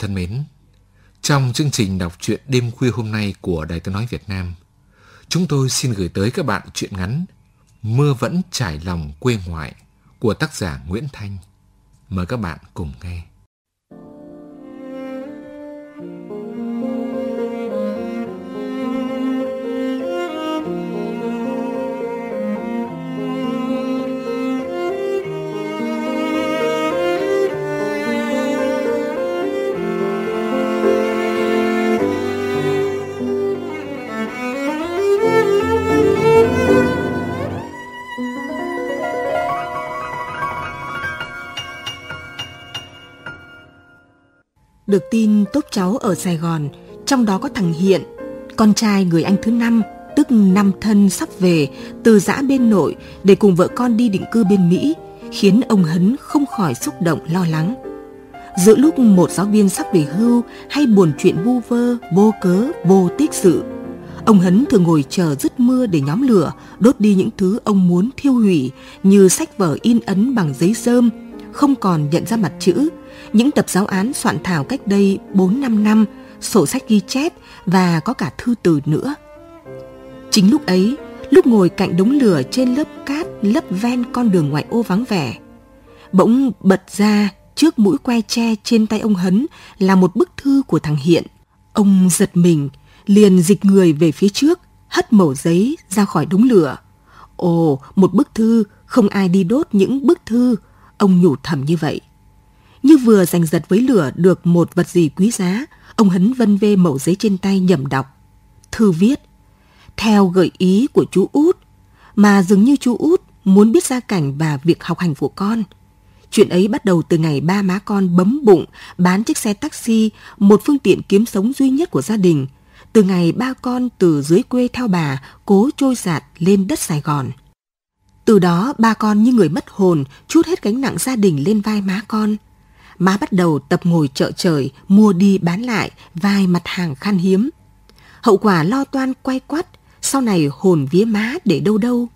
Thân mến, trong chương trình đọc truyện đêm khuya hôm nay của Đài Tiếng Nói Việt Nam, chúng tôi xin gửi tới các bạn truyện ngắn Mưa vẫn trải lòng quê ngoại của tác giả Nguyễn Thanh. Mời các bạn cùng nghe. Sài Gòn, trong đó có thằng Hiện, con trai người anh thứ năm, tức năm thân sắp về từ giã bên nội để cùng vợ con đi định cư bên Mỹ, khiến ông Hấn không khỏi xúc động lo lắng. Giữa lúc một giáo viên sắp về hưu hay buồn chuyện vu vơ, vô cớ, vô tích sự, ông Hấn thường ngồi chờ dứt mưa để nhóm lửa, đốt đi những thứ ông muốn thiêu hủy như sách vở in ấn bằng giấy rơm, không còn nhận ra mặt chữ, những tập giáo án soạn thảo cách đây 4-5 năm, sổ sách ghi chép và có cả thư từ nữa. Chính lúc ấy, lúc ngồi cạnh đống lửa trên lớp cát lấp ven con đường ngoại ô vắng vẻ, bỗng bật ra trước mũi que tre trên tay ông Hấn là một bức thư của thằng Hiện. Ông giật mình, liền dịch người về phía trước, hất mẩu giấy ra khỏi đống lửa. Ồ, một bức thư, không ai đi đốt những bức thư, ông nhủ thầm như vậy. Như vừa giành giật với lửa được một vật gì quý giá, ông Hấn vân vê mẩu giấy trên tay nhầm đọc. Thư viết, theo gợi ý của chú út, mà dường như chú út muốn biết gia cảnh và việc học hành của con. Chuyện ấy bắt đầu từ ngày ba má con bấm bụng bán chiếc xe taxi, một phương tiện kiếm sống duy nhất của gia đình, từ ngày ba con từ dưới quê theo bà cố trôi giạt lên đất Sài Gòn. Từ đó ba con như người mất hồn, chút hết gánh nặng gia đình lên vai má con – má bắt đầu tập ngồi chợ trời, mua đi bán lại vài mặt hàng khan hiếm. Hậu quả lo toan quay quắt, sau này hồn vía má để đâu đâu.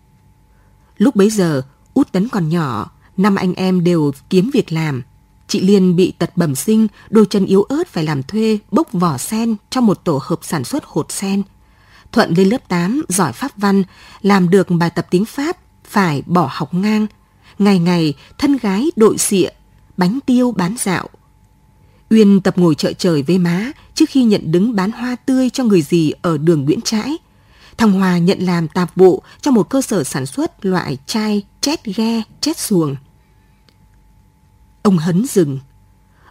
Lúc bấy giờ, út tấn còn nhỏ, năm anh em đều kiếm việc làm. Chị Liên bị tật bẩm sinh, đôi chân yếu ớt phải làm thuê bốc vỏ sen trong một tổ hợp sản xuất hột sen. Thuận lên lớp 8, giỏi pháp văn, làm được bài tập tiếng Pháp, phải bỏ học ngang. Ngày ngày, thân gái đội xịa bánh tiêu bán dạo. Uyên tập ngồi chợ trời với má trước khi nhận đứng bán hoa tươi cho người gì ở đường Nguyễn Trãi. Thằng Hòa nhận làm tạp vụ cho một cơ sở sản xuất loại chai chét ghe, chét xuồng. Ông Hấn dừng.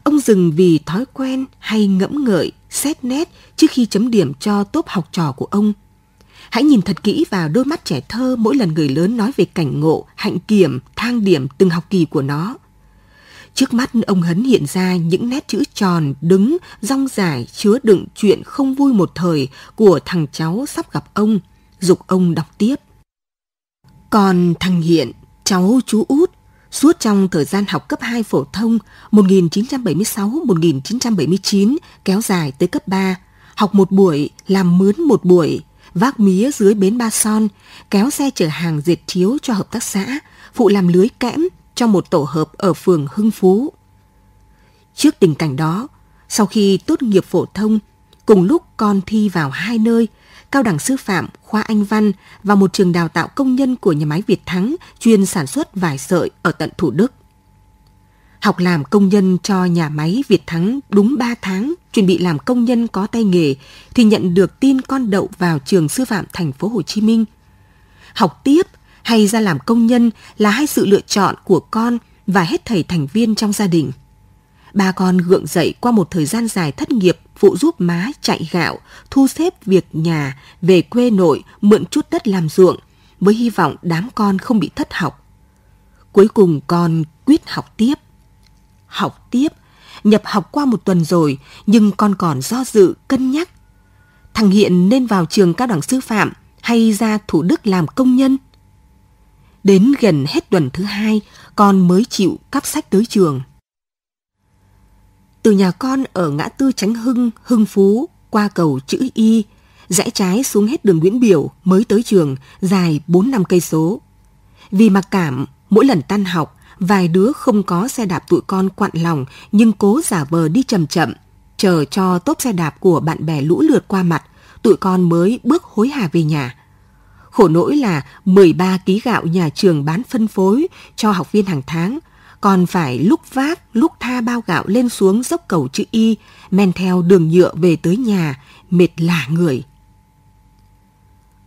Ông dừng vì thói quen hay ngẫm ngợi, xét nét trước khi chấm điểm cho tốt học trò của ông. Hãy nhìn thật kỹ vào đôi mắt trẻ thơ mỗi lần người lớn nói về cảnh ngộ, hạnh kiểm, thang điểm từng học kỳ của nó. Trước mắt ông Hấn hiện ra những nét chữ tròn, đứng, rong dài chứa đựng chuyện không vui một thời của thằng cháu sắp gặp ông, dục ông đọc tiếp. Còn thằng Hiện, cháu chú út, suốt trong thời gian học cấp 2 phổ thông 1976-1979 kéo dài tới cấp 3, học một buổi, làm mướn một buổi, vác mía dưới bến Ba Son, kéo xe chở hàng dệt chiếu cho hợp tác xã, phụ làm lưới kẽm, cho một tổ hợp ở phường Hưng Phú. Trước tình cảnh đó, sau khi tốt nghiệp phổ thông, cùng lúc con thi vào hai nơi, cao đẳng sư phạm, khoa Anh văn và một trường đào tạo công nhân của nhà máy Việt Thắng chuyên sản xuất vải sợi ở tận Thủ Đức. Học làm công nhân cho nhà máy Việt Thắng đúng 3 tháng, chuẩn bị làm công nhân có tay nghề thì nhận được tin con đậu vào trường sư phạm thành phố Hồ Chí Minh. học tiếp hay ra làm công nhân là hai sự lựa chọn của con và hết thầy thành viên trong gia đình. Ba con gượng dậy qua một thời gian dài thất nghiệp phụ giúp má chạy gạo, thu xếp việc nhà, về quê nội mượn chút đất làm ruộng, với hy vọng đám con không bị thất học. Cuối cùng con quyết học tiếp. Học tiếp, nhập học qua một tuần rồi, nhưng con còn do dự, cân nhắc. Thằng Hiện nên vào trường cao đẳng sư phạm hay ra Thủ Đức làm công nhân? Đến gần hết tuần thứ hai, con mới chịu cắp sách tới trường. Từ nhà con ở ngã tư Tránh Hưng, Hưng Phú, qua cầu chữ Y, rẽ trái xuống hết đường Nguyễn Biểu mới tới trường, dài 4 năm cây số. Vì mặc cảm, mỗi lần tan học, vài đứa không có xe đạp tụi con quặn lòng nhưng cố giả vờ đi chậm chậm, chờ cho tốp xe đạp của bạn bè lũ lượt qua mặt, tụi con mới bước hối hả về nhà. Khổ nỗi là 13 ký gạo nhà trường bán phân phối cho học viên hàng tháng, còn phải lúc vác lúc tha bao gạo lên xuống dốc cầu chữ Y, men theo đường nhựa về tới nhà, mệt lả người.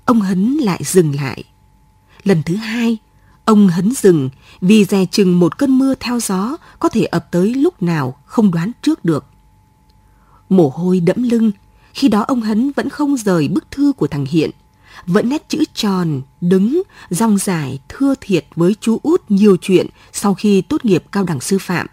Ông Hấn lại dừng lại. Lần thứ hai, ông Hấn dừng vì dè chừng một cơn mưa theo gió có thể ập tới lúc nào không đoán trước được. Mồ hôi đẫm lưng, khi đó ông Hấn vẫn không rời bức thư của thằng Hiện – vẫn nét chữ tròn, đứng, rong dài, thưa thiệt với chú út nhiều chuyện sau khi tốt nghiệp cao đẳng sư phạm.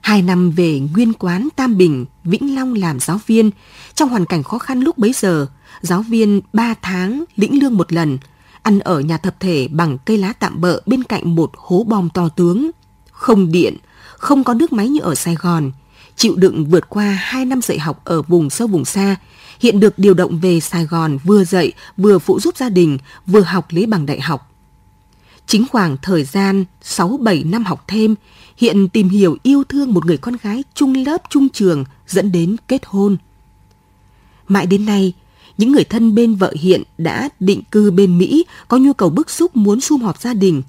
Hai năm về nguyên quán Tam Bình, Vĩnh Long làm giáo viên, trong hoàn cảnh khó khăn lúc bấy giờ, giáo viên ba tháng lĩnh lương một lần, ăn ở nhà tập thể bằng cây lá tạm bợ bên cạnh một hố bom to tướng. Không điện, không có nước máy như ở Sài Gòn, chịu đựng vượt qua hai năm dạy học ở vùng sâu vùng xa, hiện được điều động về Sài Gòn vừa dạy vừa phụ giúp gia đình, vừa học lấy bằng đại học. Chính khoảng thời gian 6-7 năm học thêm, hiện tìm hiểu yêu thương một người con gái chung lớp chung trường dẫn đến kết hôn. Mãi đến nay, những người thân bên vợ hiện đã định cư bên Mỹ có nhu cầu bức xúc muốn sum họp gia đình.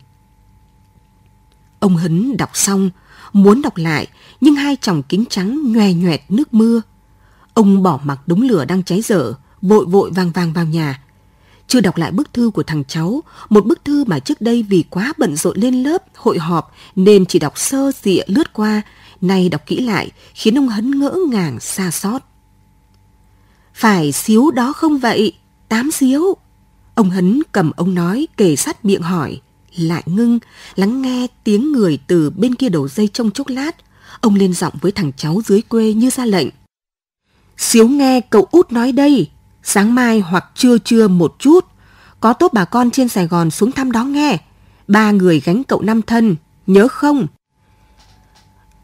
Ông Hấn đọc xong, muốn đọc lại, nhưng hai tròng kính trắng nhòe nhoẹt nước mưa – Ông bỏ mặc đống lửa đang cháy dở, vội vội vàng vàng vào nhà. Chưa đọc lại bức thư của thằng cháu, một bức thư mà trước đây vì quá bận rộn lên lớp, hội họp nên chỉ đọc sơ dịa lướt qua, nay đọc kỹ lại khiến ông hấn ngỡ ngàng xa xót. Phải xíu đó không vậy? Tám xíu. Ông hấn cầm ông nói kề sát miệng hỏi, lại ngưng, lắng nghe tiếng người từ bên kia đầu dây trong chốc lát. Ông lên giọng với thằng cháu dưới quê như ra lệnh. Xíu nghe cậu út nói đây, sáng mai hoặc trưa trưa một chút, có tốt bà con trên Sài Gòn xuống thăm đó nghe. Ba người gánh cậu năm thân, nhớ không?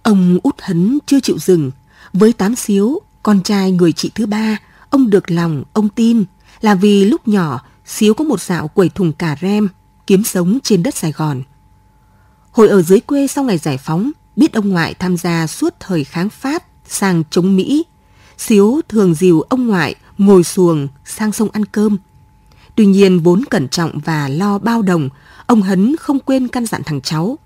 Ông út hấn chưa chịu dừng. Với tám xíu, con trai người chị thứ ba, ông được lòng, ông tin là vì lúc nhỏ xíu có một dạo quẩy thùng cà rem, kiếm sống trên đất Sài Gòn. Hồi ở dưới quê sau ngày giải phóng, biết ông ngoại tham gia suốt thời kháng Pháp sang chống Mỹ Xíu thường dìu ông ngoại ngồi xuồng sang sông ăn cơm. Tuy nhiên vốn cẩn trọng và lo bao đồng, ông Hấn không quên căn dặn thằng cháu.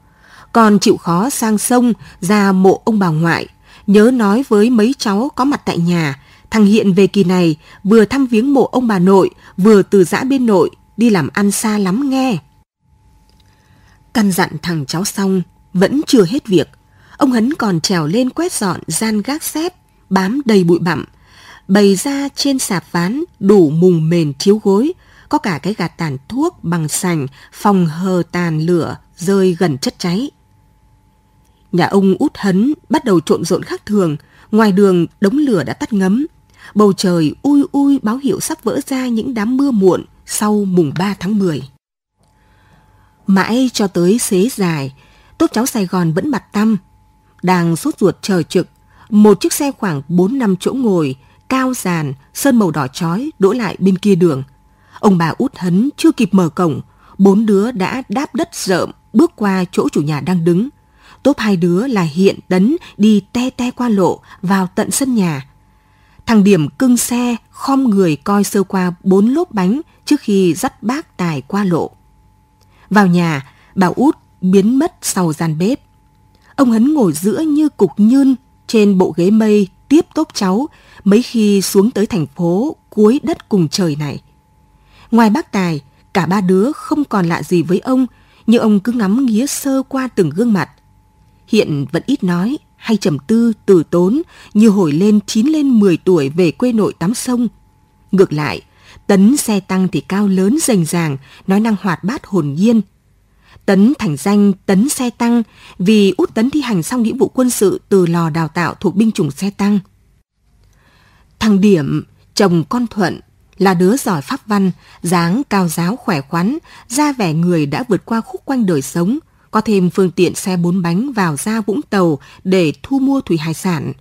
Còn chịu khó sang sông ra mộ ông bà ngoại, nhớ nói với mấy cháu có mặt tại nhà, thằng Hiện về kỳ này vừa thăm viếng mộ ông bà nội, vừa từ giã bên nội, đi làm ăn xa lắm nghe. Căn dặn thằng cháu xong, vẫn chưa hết việc. Ông Hấn còn trèo lên quét dọn gian gác xếp bám đầy bụi bặm, bày ra trên sạp ván đủ mùng mền chiếu gối, có cả cái gạt tàn thuốc bằng sành phòng hờ tàn lửa rơi gần chất cháy. Nhà ông út hấn bắt đầu trộn rộn khác thường, ngoài đường đống lửa đã tắt ngấm. Bầu trời ui ui báo hiệu sắp vỡ ra những đám mưa muộn sau mùng 3 tháng 10. Mãi cho tới xế dài, tốt cháu Sài Gòn vẫn bặt tâm. Đang sốt ruột chờ trực, một chiếc xe khoảng 4 năm chỗ ngồi, cao dàn, sơn màu đỏ chói đỗ lại bên kia đường. Ông bà út hấn chưa kịp mở cổng, bốn đứa đã đáp đất rợm bước qua chỗ chủ nhà đang đứng. Tốp hai đứa là hiện đấn đi te te qua lộ vào tận sân nhà. Thằng Điểm cưng xe, khom người coi sơ qua bốn lốp bánh trước khi dắt bác tài qua lộ. Vào nhà, bà út biến mất sau gian bếp. Ông Hấn ngồi giữa như cục nhơn trên bộ ghế mây tiếp tốp cháu mấy khi xuống tới thành phố cuối đất cùng trời này. Ngoài bác Tài, Cả ba đứa không còn lạ gì với ông, nhưng ông cứ ngắm nghía sơ qua từng gương mặt. Hiện vẫn ít nói, hay trầm tư, từ tốn, như hồi lên 9 lên 10 tuổi về quê nội tắm sông. Ngược lại, Tấn xe tăng thì cao lớn rành ràng, nói năng hoạt bát hồn nhiên. Tấn thành danh Tấn xe tăng vì út Tấn thi hành xong nghĩa vụ quân sự từ lò đào tạo thuộc binh chủng xe tăng. Thằng Điểm, chồng con Thuận, là đứa giỏi pháp văn, dáng cao giáo khỏe khoắn, da vẻ người đã vượt qua khúc quanh đời sống, có thêm phương tiện xe bốn bánh vào ra Vũng Tàu để thu mua thủy hải sản.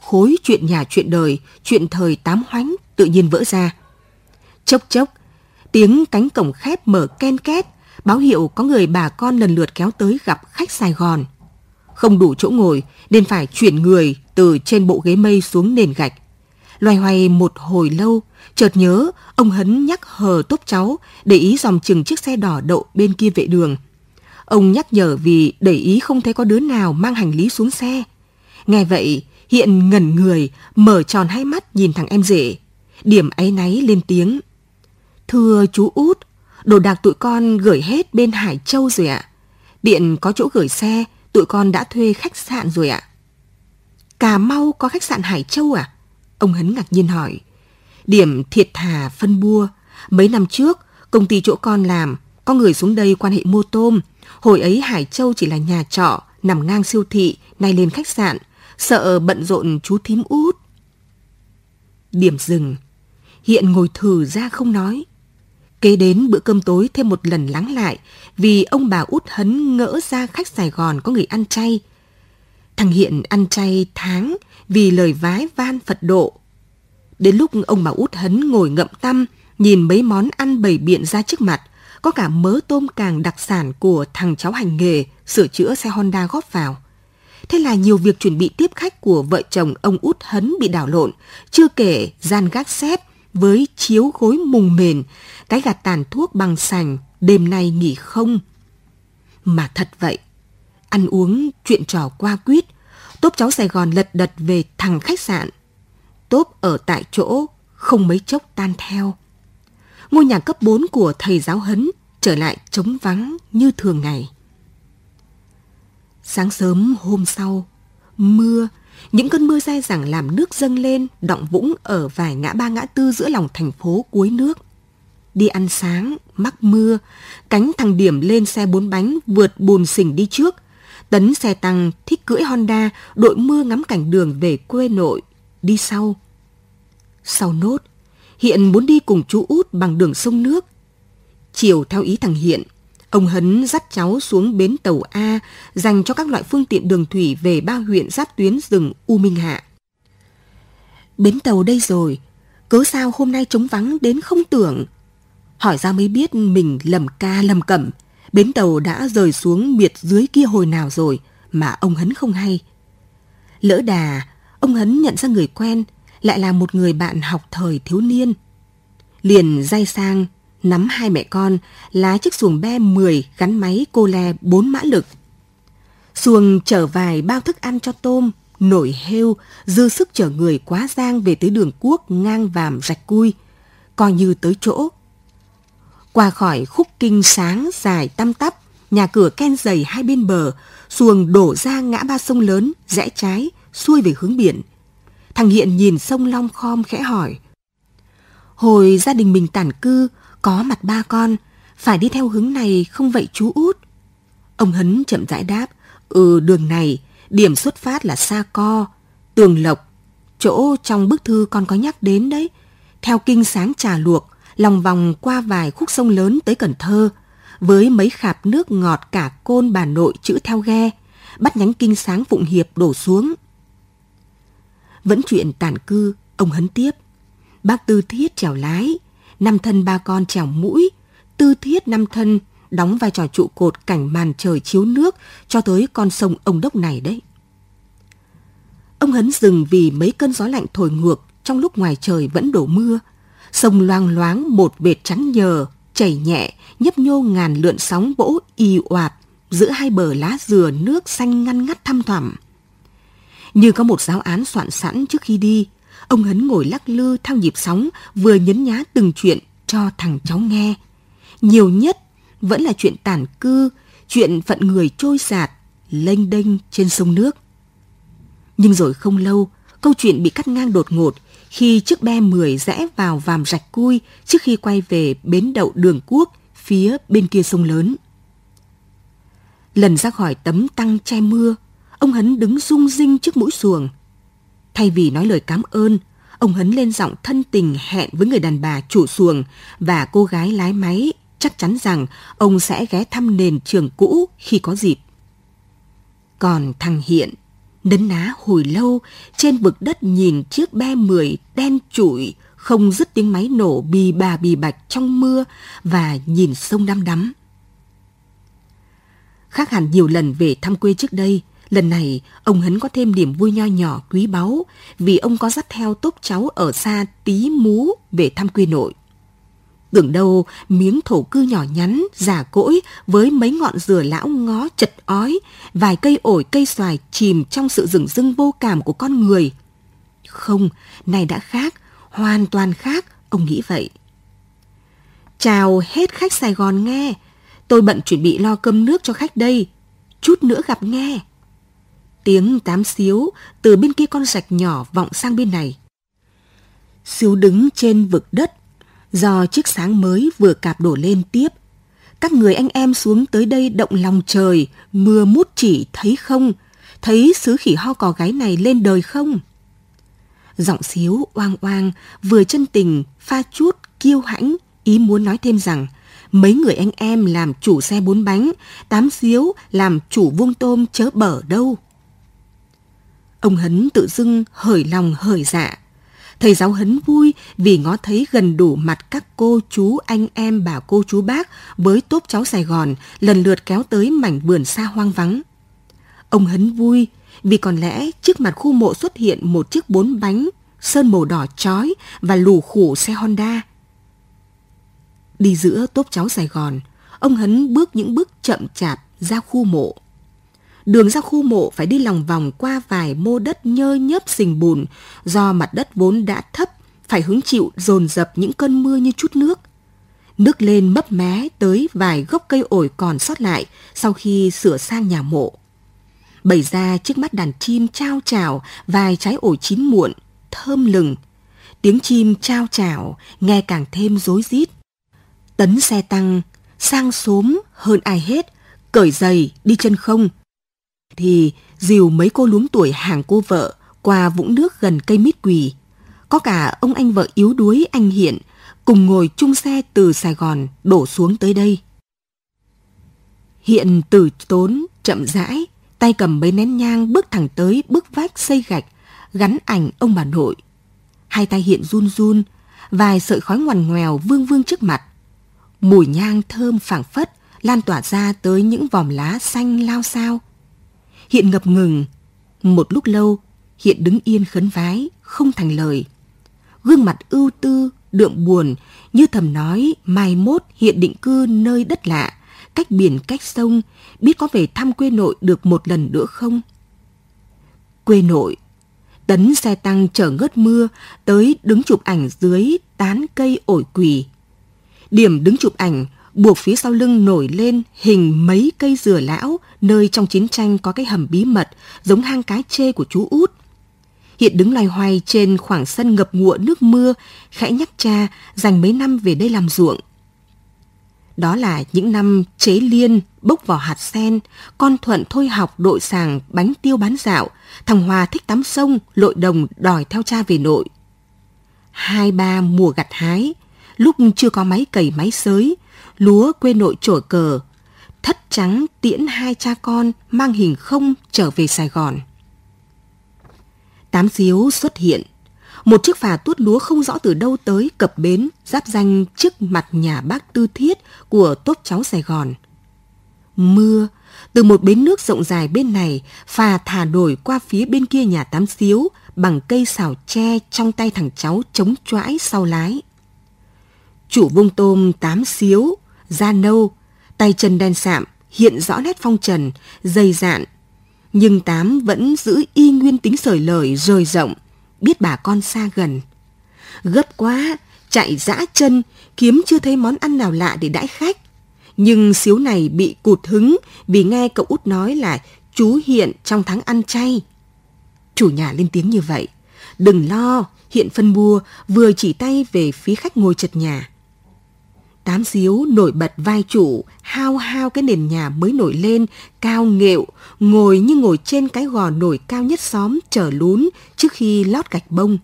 Khối chuyện nhà chuyện đời, chuyện thời tám hoánh tự nhiên vỡ ra. Chốc chốc, tiếng cánh cổng khép mở ken két, báo hiệu có người bà con lần lượt kéo tới gặp khách Sài Gòn. Không đủ chỗ ngồi nên phải chuyển người từ trên bộ ghế mây xuống nền gạch. Loay hoay một hồi lâu, chợt nhớ ông Hấn nhắc hờ tốt cháu để ý dòng chừng chiếc xe đỏ đậu bên kia vệ đường. Ông nhắc nhở vì để ý không thấy có đứa nào mang hành lý xuống xe. Nghe vậy, Hiện ngẩn người, mở tròn hai mắt nhìn thằng em rể. Điểm áy náy lên tiếng. Thưa chú út, đồ đạc tụi con gửi hết bên Hải Châu rồi ạ. Điện có chỗ gửi xe, tụi con đã thuê khách sạn rồi ạ. Cà Mau có khách sạn Hải Châu à? Ông Hấn ngạc nhiên hỏi. Điểm thiệt thà phân bua. Mấy năm trước, công ty chỗ con làm, có người xuống đây quan hệ mua tôm. Hồi ấy Hải Châu chỉ là nhà trọ, nằm ngang siêu thị, nay lên khách sạn, sợ bận rộn chú thím út. Điểm dừng, hiện ngồi thử ra không nói. Kế đến bữa cơm tối thêm một lần lắng lại vì ông bà út hấn ngỡ ra khách Sài Gòn có người ăn chay. Thằng Hiện ăn chay tháng vì lời vái van Phật độ. Đến lúc ông bà út hấn ngồi ngậm tâm nhìn mấy món ăn bầy biện ra trước mặt, có cả mớ tôm càng đặc sản của thằng cháu hành nghề sửa chữa xe Honda góp vào. Thế là nhiều việc chuẩn bị tiếp khách của vợ chồng ông út hấn bị đảo lộn, chưa kể gian gác xếp với chiếu gối mùng mền, cái gạt tàn thuốc bằng sành, đêm nay nghỉ không. Mà thật vậy, ăn uống chuyện trò qua quýt, tốp cháu Sài Gòn lật đật về thằng khách sạn. Tốp ở tại chỗ, không mấy chốc tan theo. Ngôi nhà cấp 4 của thầy giáo hấn trở lại trống vắng như thường ngày. Sáng sớm hôm sau, mưa, những cơn mưa dai dẳng làm nước dâng lên, động vũng ở vài ngã ba ngã tư giữa lòng thành phố cuối nước. Đi ăn sáng, mắc mưa, cánh thằng Điểm lên xe bốn bánh vượt bùn sình đi trước. Tấn xe tăng thích cưỡi Honda, đội mưa ngắm cảnh đường về quê nội, đi sau. Sau nốt, Hiện muốn đi cùng chú út bằng đường sông nước. Chiều theo ý thằng Hiện, Ông Hấn dắt cháu xuống bến tàu A dành cho các loại phương tiện đường thủy về ba huyện giáp tuyến rừng U Minh Hạ. Bến tàu đây rồi, cớ sao hôm nay trống vắng đến không tưởng. Hỏi ra mới biết mình lầm ca lầm cẩm, bến tàu đã rời xuống miệt dưới kia hồi nào rồi mà ông Hấn không hay. Lỡ đà, ông Hấn nhận ra người quen, lại là một người bạn học thời thiếu niên. Liền dây sang nắm hai mẹ con, lái chiếc xuồng be 10 gắn máy cô le 4 mã lực. Xuồng chở vài bao thức ăn cho tôm, nổi heo, dư sức chở người quá giang về tới đường quốc ngang vàm rạch cui, coi như tới chỗ. Qua khỏi khúc kinh sáng dài tăm tắp, nhà cửa ken dày hai bên bờ, xuồng đổ ra ngã ba sông lớn, rẽ trái, xuôi về hướng biển. Thằng Hiện nhìn sông Long Khom khẽ hỏi. Hồi gia đình mình tản cư, có mặt ba con, phải đi theo hướng này không vậy chú út? Ông Hấn chậm rãi đáp, ừ đường này, điểm xuất phát là Sa Co, Tường Lộc, chỗ trong bức thư con có nhắc đến đấy. Theo kinh sáng trà luộc, lòng vòng qua vài khúc sông lớn tới Cần Thơ, với mấy khạp nước ngọt cả côn bà nội chữ theo ghe, bắt nhánh kinh sáng Phụng Hiệp đổ xuống. Vẫn chuyện tản cư, ông Hấn tiếp. Bác Tư Thiết trèo lái, năm thân ba con trèo mũi, tư thiết năm thân đóng vai trò trụ cột cảnh màn trời chiếu nước cho tới con sông ông đốc này đấy. Ông Hấn dừng vì mấy cơn gió lạnh thổi ngược trong lúc ngoài trời vẫn đổ mưa. Sông loang loáng một vệt trắng nhờ, chảy nhẹ, nhấp nhô ngàn lượn sóng vỗ y oạt giữa hai bờ lá dừa nước xanh ngăn ngắt thăm thẳm. Như có một giáo án soạn sẵn trước khi đi, Ông Hấn ngồi lắc lư theo nhịp sóng, vừa nhấn nhá từng chuyện cho thằng cháu nghe. nhiều nhất vẫn là chuyện tản cư, chuyện phận người trôi sạt, lênh đênh trên sông nước. Nhưng rồi không lâu, câu chuyện bị cắt ngang đột ngột khi chiếc be 10 rẽ vào vàm rạch cui trước khi quay về bến đậu đường quốc phía bên kia sông lớn. Lần ra khỏi tấm tăng che mưa, ông Hấn đứng rung rinh trước mũi xuồng. Thay vì nói lời cảm ơn, ông Hấn lên giọng thân tình hẹn với người đàn bà chủ xuồng và cô gái lái máy chắc chắn rằng ông sẽ ghé thăm nền trường cũ khi có dịp. Còn thằng Hiện, nấn ná hồi lâu trên vực đất nhìn chiếc be mười đen trụi, không dứt tiếng máy nổ bì bà bì bạch trong mưa và nhìn sông đăm đắm. Khác hẳn nhiều lần về thăm quê trước đây, lần này ông Hấn có thêm niềm vui nho nhỏ quý báu vì ông có dắt theo tốp cháu ở xa tí mú về thăm quê nội. Tưởng đâu miếng thổ cư nhỏ nhắn, giả cỗi với mấy ngọn dừa lão ngó chật ói, vài cây ổi cây xoài chìm trong sự rừng rưng vô cảm của con người. Không, này đã khác, hoàn toàn khác, ông nghĩ vậy. Chào hết khách Sài Gòn nghe, tôi bận chuẩn bị lo cơm nước cho khách đây, chút nữa gặp nghe. Tiếng tám xíu từ bên kia con rạch nhỏ vọng sang bên này. Xíu đứng trên vực đất do chiếc sáng mới vừa cạp đổ lên tiếp. Các người anh em xuống tới đây động lòng trời, mưa mút chỉ thấy không? Thấy sứ khỉ ho cò gái này lên đời không? Giọng xíu oang oang, vừa chân tình, pha chút, kiêu hãnh, ý muốn nói thêm rằng mấy người anh em làm chủ xe bốn bánh, tám xíu làm chủ vuông tôm chớ bở đâu. Ông Hấn tự dưng hởi lòng hởi dạ, thầy giáo hấn vui vì ngó thấy gần đủ mặt các cô chú anh em bà cô chú bác với tốp cháu Sài Gòn lần lượt kéo tới mảnh vườn xa hoang vắng. Ông hấn vui vì còn lẽ trước mặt khu mộ xuất hiện một chiếc bốn bánh sơn màu đỏ chói và lù khủ xe Honda. Đi giữa tốp cháu Sài Gòn, ông Hấn bước những bước chậm chạp ra khu mộ. Đường ra khu mộ phải đi lòng vòng qua vài mô đất nhơ nhớp sình bùn do mặt đất vốn đã thấp, phải hứng chịu dồn dập những cơn mưa như chút nước. Nước lên mấp mé tới vài gốc cây ổi còn sót lại sau khi sửa sang nhà mộ. Bày ra trước mắt đàn chim trao trào vài trái ổi chín muộn, thơm lừng. Tiếng chim trao trào nghe càng thêm rối rít. Tấn xe tăng, sang xóm hơn ai hết, cởi giày đi chân không, thì dìu mấy cô luống tuổi hàng cô vợ qua vũng nước gần cây mít quỳ. Có cả ông anh vợ yếu đuối anh Hiện cùng ngồi chung xe từ Sài Gòn đổ xuống tới đây. Hiện từ tốn, chậm rãi, tay cầm mấy nén nhang bước thẳng tới bức vách xây gạch, gắn ảnh ông bà nội. Hai tay Hiện run run, vài sợi khói ngoằn ngoèo vương vương trước mặt. Mùi nhang thơm phảng phất lan tỏa ra tới những vòm lá xanh lao sao Hiện ngập ngừng. Một lúc lâu, Hiện đứng yên khấn vái, không thành lời. Gương mặt ưu tư, đượm buồn, như thầm nói mai mốt Hiện định cư nơi đất lạ, cách biển cách sông, biết có về thăm quê nội được một lần nữa không? Quê nội, tấn xe tăng chở ngớt mưa tới đứng chụp ảnh dưới tán cây ổi quỳ. Điểm đứng chụp ảnh buộc phía sau lưng nổi lên hình mấy cây dừa lão nơi trong chiến tranh có cái hầm bí mật giống hang cái chê của chú út. Hiện đứng loay hoay trên khoảng sân ngập ngụa nước mưa, khẽ nhắc cha dành mấy năm về đây làm ruộng. Đó là những năm chế liên, bốc vỏ hạt sen, con Thuận thôi học đội sàng bánh tiêu bán dạo, thằng Hòa thích tắm sông, lội đồng đòi theo cha về nội. Hai ba mùa gặt hái, lúc chưa có máy cày máy sới, lúa quê nội trổi cờ, thất trắng tiễn hai cha con mang hình không trở về Sài Gòn. Tám diếu xuất hiện, một chiếc phà tuốt lúa không rõ từ đâu tới cập bến giáp danh trước mặt nhà bác tư thiết của tốt cháu Sài Gòn. Mưa, từ một bến nước rộng dài bên này, phà thả đổi qua phía bên kia nhà tám xíu bằng cây xào tre trong tay thằng cháu chống choãi sau lái. Chủ vung tôm tám xíu da nâu, tay chân đen sạm, hiện rõ nét phong trần, dày dạn. Nhưng Tám vẫn giữ y nguyên tính sởi lời rời rộng, biết bà con xa gần. Gấp quá, chạy dã chân, kiếm chưa thấy món ăn nào lạ để đãi khách. Nhưng xíu này bị cụt hứng vì nghe cậu út nói là chú Hiện trong tháng ăn chay. Chủ nhà lên tiếng như vậy. Đừng lo, Hiện phân bua vừa chỉ tay về phía khách ngồi chật nhà. Tám xíu nổi bật vai chủ, hao hao cái nền nhà mới nổi lên, cao nghệu, ngồi như ngồi trên cái gò nổi cao nhất xóm trở lún trước khi lót gạch bông.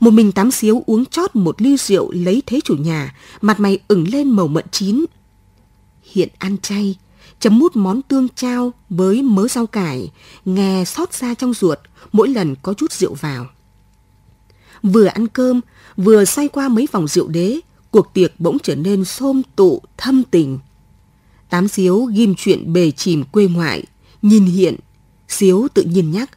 Một mình tám xíu uống chót một ly rượu lấy thế chủ nhà, mặt mày ửng lên màu mận chín. Hiện ăn chay, chấm mút món tương trao với mớ rau cải, nghe xót xa trong ruột, mỗi lần có chút rượu vào. Vừa ăn cơm, vừa xoay qua mấy vòng rượu đế, cuộc tiệc bỗng trở nên xôm tụ thâm tình. Tám xíu ghim chuyện bề chìm quê ngoại, nhìn hiện, xíu tự nhiên nhắc.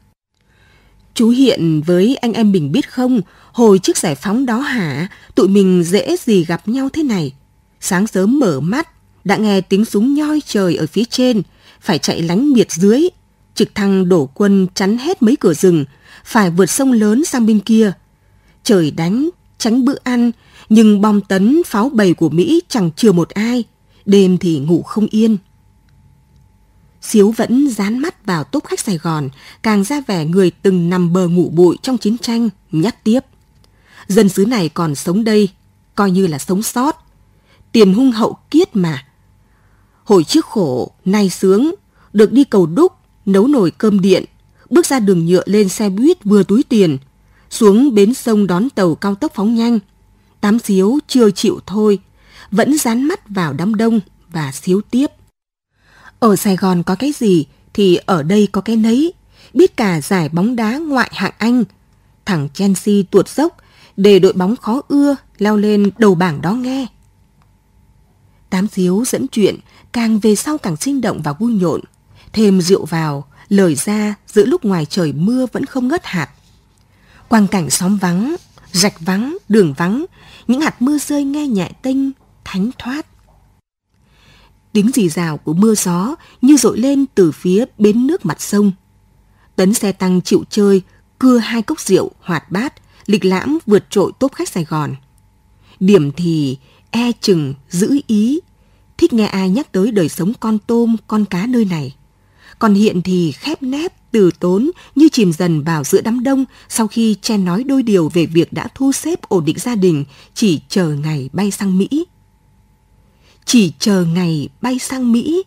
Chú Hiện với anh em mình biết không, hồi trước giải phóng đó hả, tụi mình dễ gì gặp nhau thế này. Sáng sớm mở mắt, đã nghe tiếng súng nhoi trời ở phía trên, phải chạy lánh miệt dưới. Trực thăng đổ quân chắn hết mấy cửa rừng, phải vượt sông lớn sang bên kia. Trời đánh, tránh bữa ăn, nhưng bom tấn pháo bầy của Mỹ chẳng chừa một ai, đêm thì ngủ không yên. Xíu vẫn dán mắt vào tốp khách Sài Gòn, càng ra vẻ người từng nằm bờ ngủ bụi trong chiến tranh, nhắc tiếp. Dân xứ này còn sống đây, coi như là sống sót. Tiền hung hậu kiết mà. Hồi trước khổ, nay sướng, được đi cầu đúc, nấu nồi cơm điện, bước ra đường nhựa lên xe buýt vừa túi tiền, xuống bến sông đón tàu cao tốc phóng nhanh. Tám xíu chưa chịu thôi, vẫn dán mắt vào đám đông và xíu tiếp. Ở Sài Gòn có cái gì thì ở đây có cái nấy. Biết cả giải bóng đá ngoại hạng Anh. Thằng Chelsea tuột dốc để đội bóng khó ưa leo lên đầu bảng đó nghe. Tám xíu dẫn chuyện càng về sau càng sinh động và vui nhộn. Thêm rượu vào, lời ra giữa lúc ngoài trời mưa vẫn không ngớt hạt. Quang cảnh xóm vắng, rạch vắng, đường vắng, những hạt mưa rơi nghe nhẹ tinh, thánh thoát. Tiếng rì rào của mưa gió như dội lên từ phía bến nước mặt sông. Tấn xe tăng chịu chơi, cưa hai cốc rượu, hoạt bát, lịch lãm vượt trội tốp khách Sài Gòn. Điểm thì e chừng, giữ ý, thích nghe ai nhắc tới đời sống con tôm, con cá nơi này. Còn hiện thì khép nép, từ tốn như chìm dần vào giữa đám đông sau khi chen nói đôi điều về việc đã thu xếp ổn định gia đình, chỉ chờ ngày bay sang Mỹ. Chỉ chờ ngày bay sang Mỹ.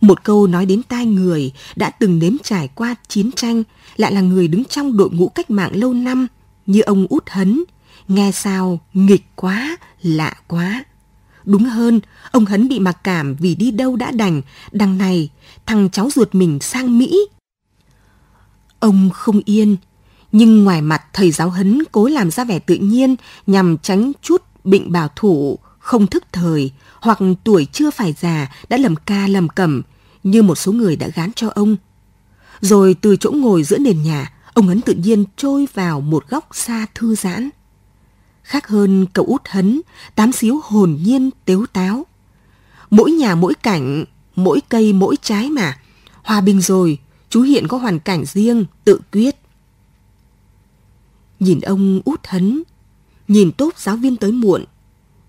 Một câu nói đến tai người đã từng nếm trải qua chiến tranh, lại là người đứng trong đội ngũ cách mạng lâu năm như ông út hấn. Nghe sao nghịch quá, lạ quá. Đúng hơn, ông Hấn bị mặc cảm vì đi đâu đã đành, đằng này thằng cháu ruột mình sang Mỹ. Ông không yên, nhưng ngoài mặt thầy giáo Hấn cố làm ra vẻ tự nhiên nhằm tránh chút bệnh bảo thủ, không thức thời hoặc tuổi chưa phải già đã lầm ca lầm cẩm như một số người đã gán cho ông. Rồi từ chỗ ngồi giữa nền nhà, ông Hấn tự nhiên trôi vào một góc xa thư giãn. Khác hơn cậu út Hấn, tám xíu hồn nhiên tếu táo. Mỗi nhà mỗi cảnh, mỗi cây mỗi trái mà. Hòa bình rồi, chú Hiện có hoàn cảnh riêng, tự quyết. Nhìn ông út Hấn, nhìn tốt giáo viên tới muộn,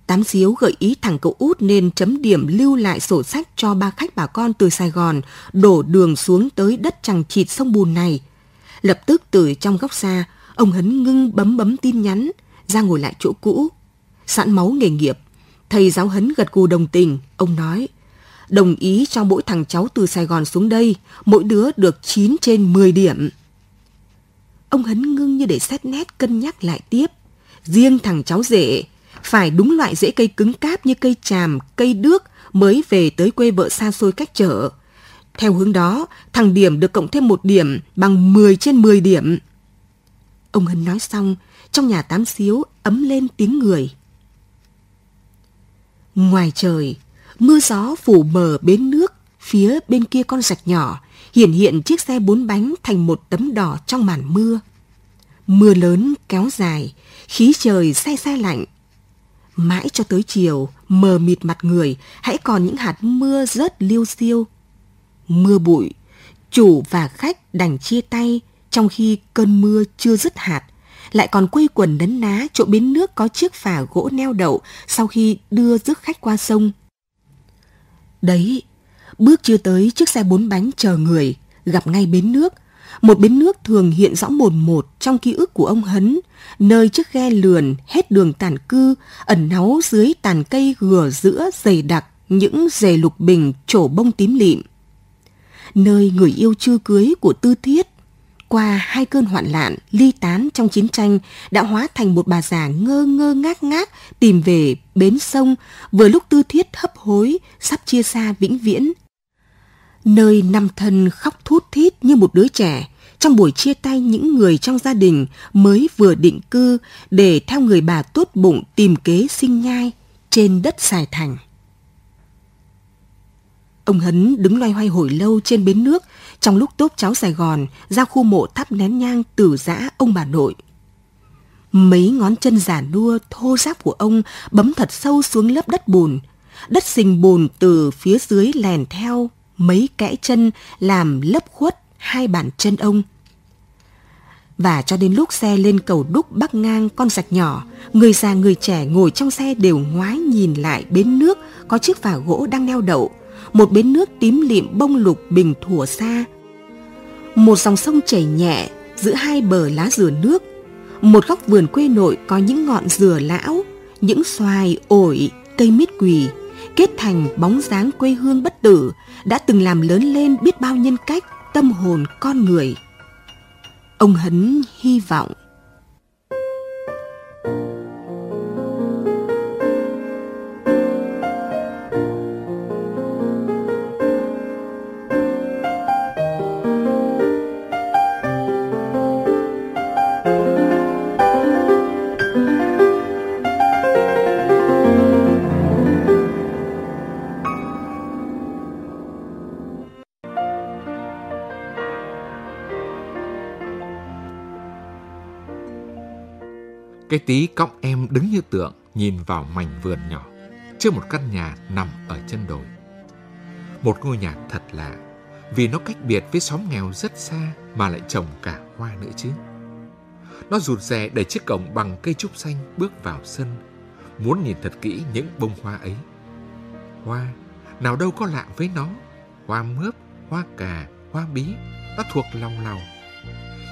Tám xíu gợi ý thằng cậu út nên chấm điểm lưu lại sổ sách cho ba khách bà con từ Sài Gòn đổ đường xuống tới đất chẳng chịt sông bùn này. Lập tức từ trong góc xa, ông Hấn ngưng bấm bấm tin nhắn, ra ngồi lại chỗ cũ. Sẵn máu nghề nghiệp, thầy giáo Hấn gật gù đồng tình, ông nói, đồng ý cho mỗi thằng cháu từ Sài Gòn xuống đây, mỗi đứa được 9 trên 10 điểm. Ông Hấn ngưng như để xét nét cân nhắc lại tiếp. Riêng thằng cháu rể, phải đúng loại rễ cây cứng cáp như cây tràm, cây đước mới về tới quê vợ xa xôi cách trở. Theo hướng đó, thằng Điểm được cộng thêm một điểm bằng 10 trên 10 điểm. Ông Hân nói xong, trong nhà tám xíu ấm lên tiếng người. Ngoài trời, mưa gió phủ mờ bến nước, phía bên kia con rạch nhỏ, hiện hiện chiếc xe bốn bánh thành một tấm đỏ trong màn mưa. Mưa lớn kéo dài, khí trời se se lạnh, Mãi cho tới chiều, mờ mịt mặt người, hãy còn những hạt mưa rớt liêu xiêu. Mưa bụi, chủ và khách đành chia tay trong khi cơn mưa chưa dứt hạt. lại còn quây quần nấn ná chỗ bến nước có chiếc phà gỗ neo đậu sau khi đưa rước khách qua sông. Đấy, bước chưa tới chiếc xe bốn bánh chờ người, gặp ngay bến nước. Một bến nước thường hiện rõ mồn một trong ký ức của ông Hấn, nơi chiếc ghe lườn hết đường tàn cư, ẩn náu dưới tàn cây gừa giữa dày đặc những dề lục bình trổ bông tím lịm. Nơi người yêu chưa cưới của Tư Thiết qua hai cơn hoạn nạn, ly tán trong chiến tranh đã hóa thành một bà già ngơ ngơ ngác ngác tìm về bến sông, vừa lúc tư thiết hấp hối, sắp chia xa vĩnh viễn nơi năm thân khóc thút thít như một đứa trẻ, trong buổi chia tay những người trong gia đình mới vừa định cư để theo người bà tốt bụng tìm kế sinh nhai trên đất Sài Thành. Ông Hấn đứng loay hoay hồi lâu trên bến nước trong lúc tốp cháu Sài Gòn ra khu mộ thắp nén nhang tử giã ông bà nội. Mấy ngón chân giả nua thô ráp của ông bấm thật sâu xuống lớp đất bùn. Đất sình bùn từ phía dưới lèn theo mấy kẽ chân làm lấp khuất hai bàn chân ông. Và cho đến lúc xe lên cầu đúc bắc ngang con rạch nhỏ, người già người trẻ ngồi trong xe đều ngoái nhìn lại bến nước có chiếc phà gỗ đang neo đậu, một bến nước tím lịm bông lục bình thủa xa. Một dòng sông chảy nhẹ giữa hai bờ lá dừa nước. Một góc vườn quê nội có những ngọn dừa lão, những xoài, ổi, cây mít quỳ, kết thành bóng dáng quê hương bất tử đã từng làm lớn lên biết bao nhân cách, tâm hồn con người. Ông Hấn hy vọng Cái tí cõng em đứng như tượng nhìn vào mảnh vườn nhỏ trước một căn nhà nằm ở chân đồi. Một ngôi nhà thật lạ vì nó cách biệt với xóm nghèo rất xa mà lại trồng cả hoa nữa chứ. Nó rụt rè đẩy chiếc cổng bằng cây trúc xanh bước vào sân, muốn nhìn thật kỹ những bông hoa ấy. Hoa, nào đâu có lạ với nó, hoa mướp, hoa cà, hoa bí, nó thuộc lòng lòng.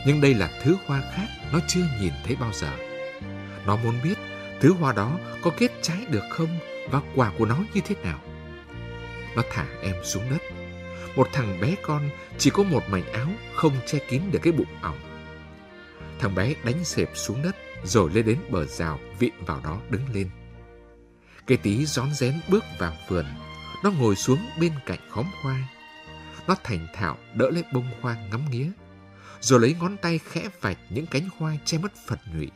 Nhưng đây là thứ hoa khác nó chưa nhìn thấy bao giờ. Nó muốn biết thứ hoa đó có kết trái được không và quả của nó như thế nào. Nó thả em xuống đất. Một thằng bé con chỉ có một mảnh áo không che kín được cái bụng ỏng. Thằng bé đánh sẹp xuống đất rồi lên đến bờ rào vịn vào đó đứng lên. Cái tí rón rén bước vào vườn. Nó ngồi xuống bên cạnh khóm hoa. Nó thành thạo đỡ lấy bông hoa ngắm nghía. Rồi lấy ngón tay khẽ vạch những cánh hoa che mất phần nhụy.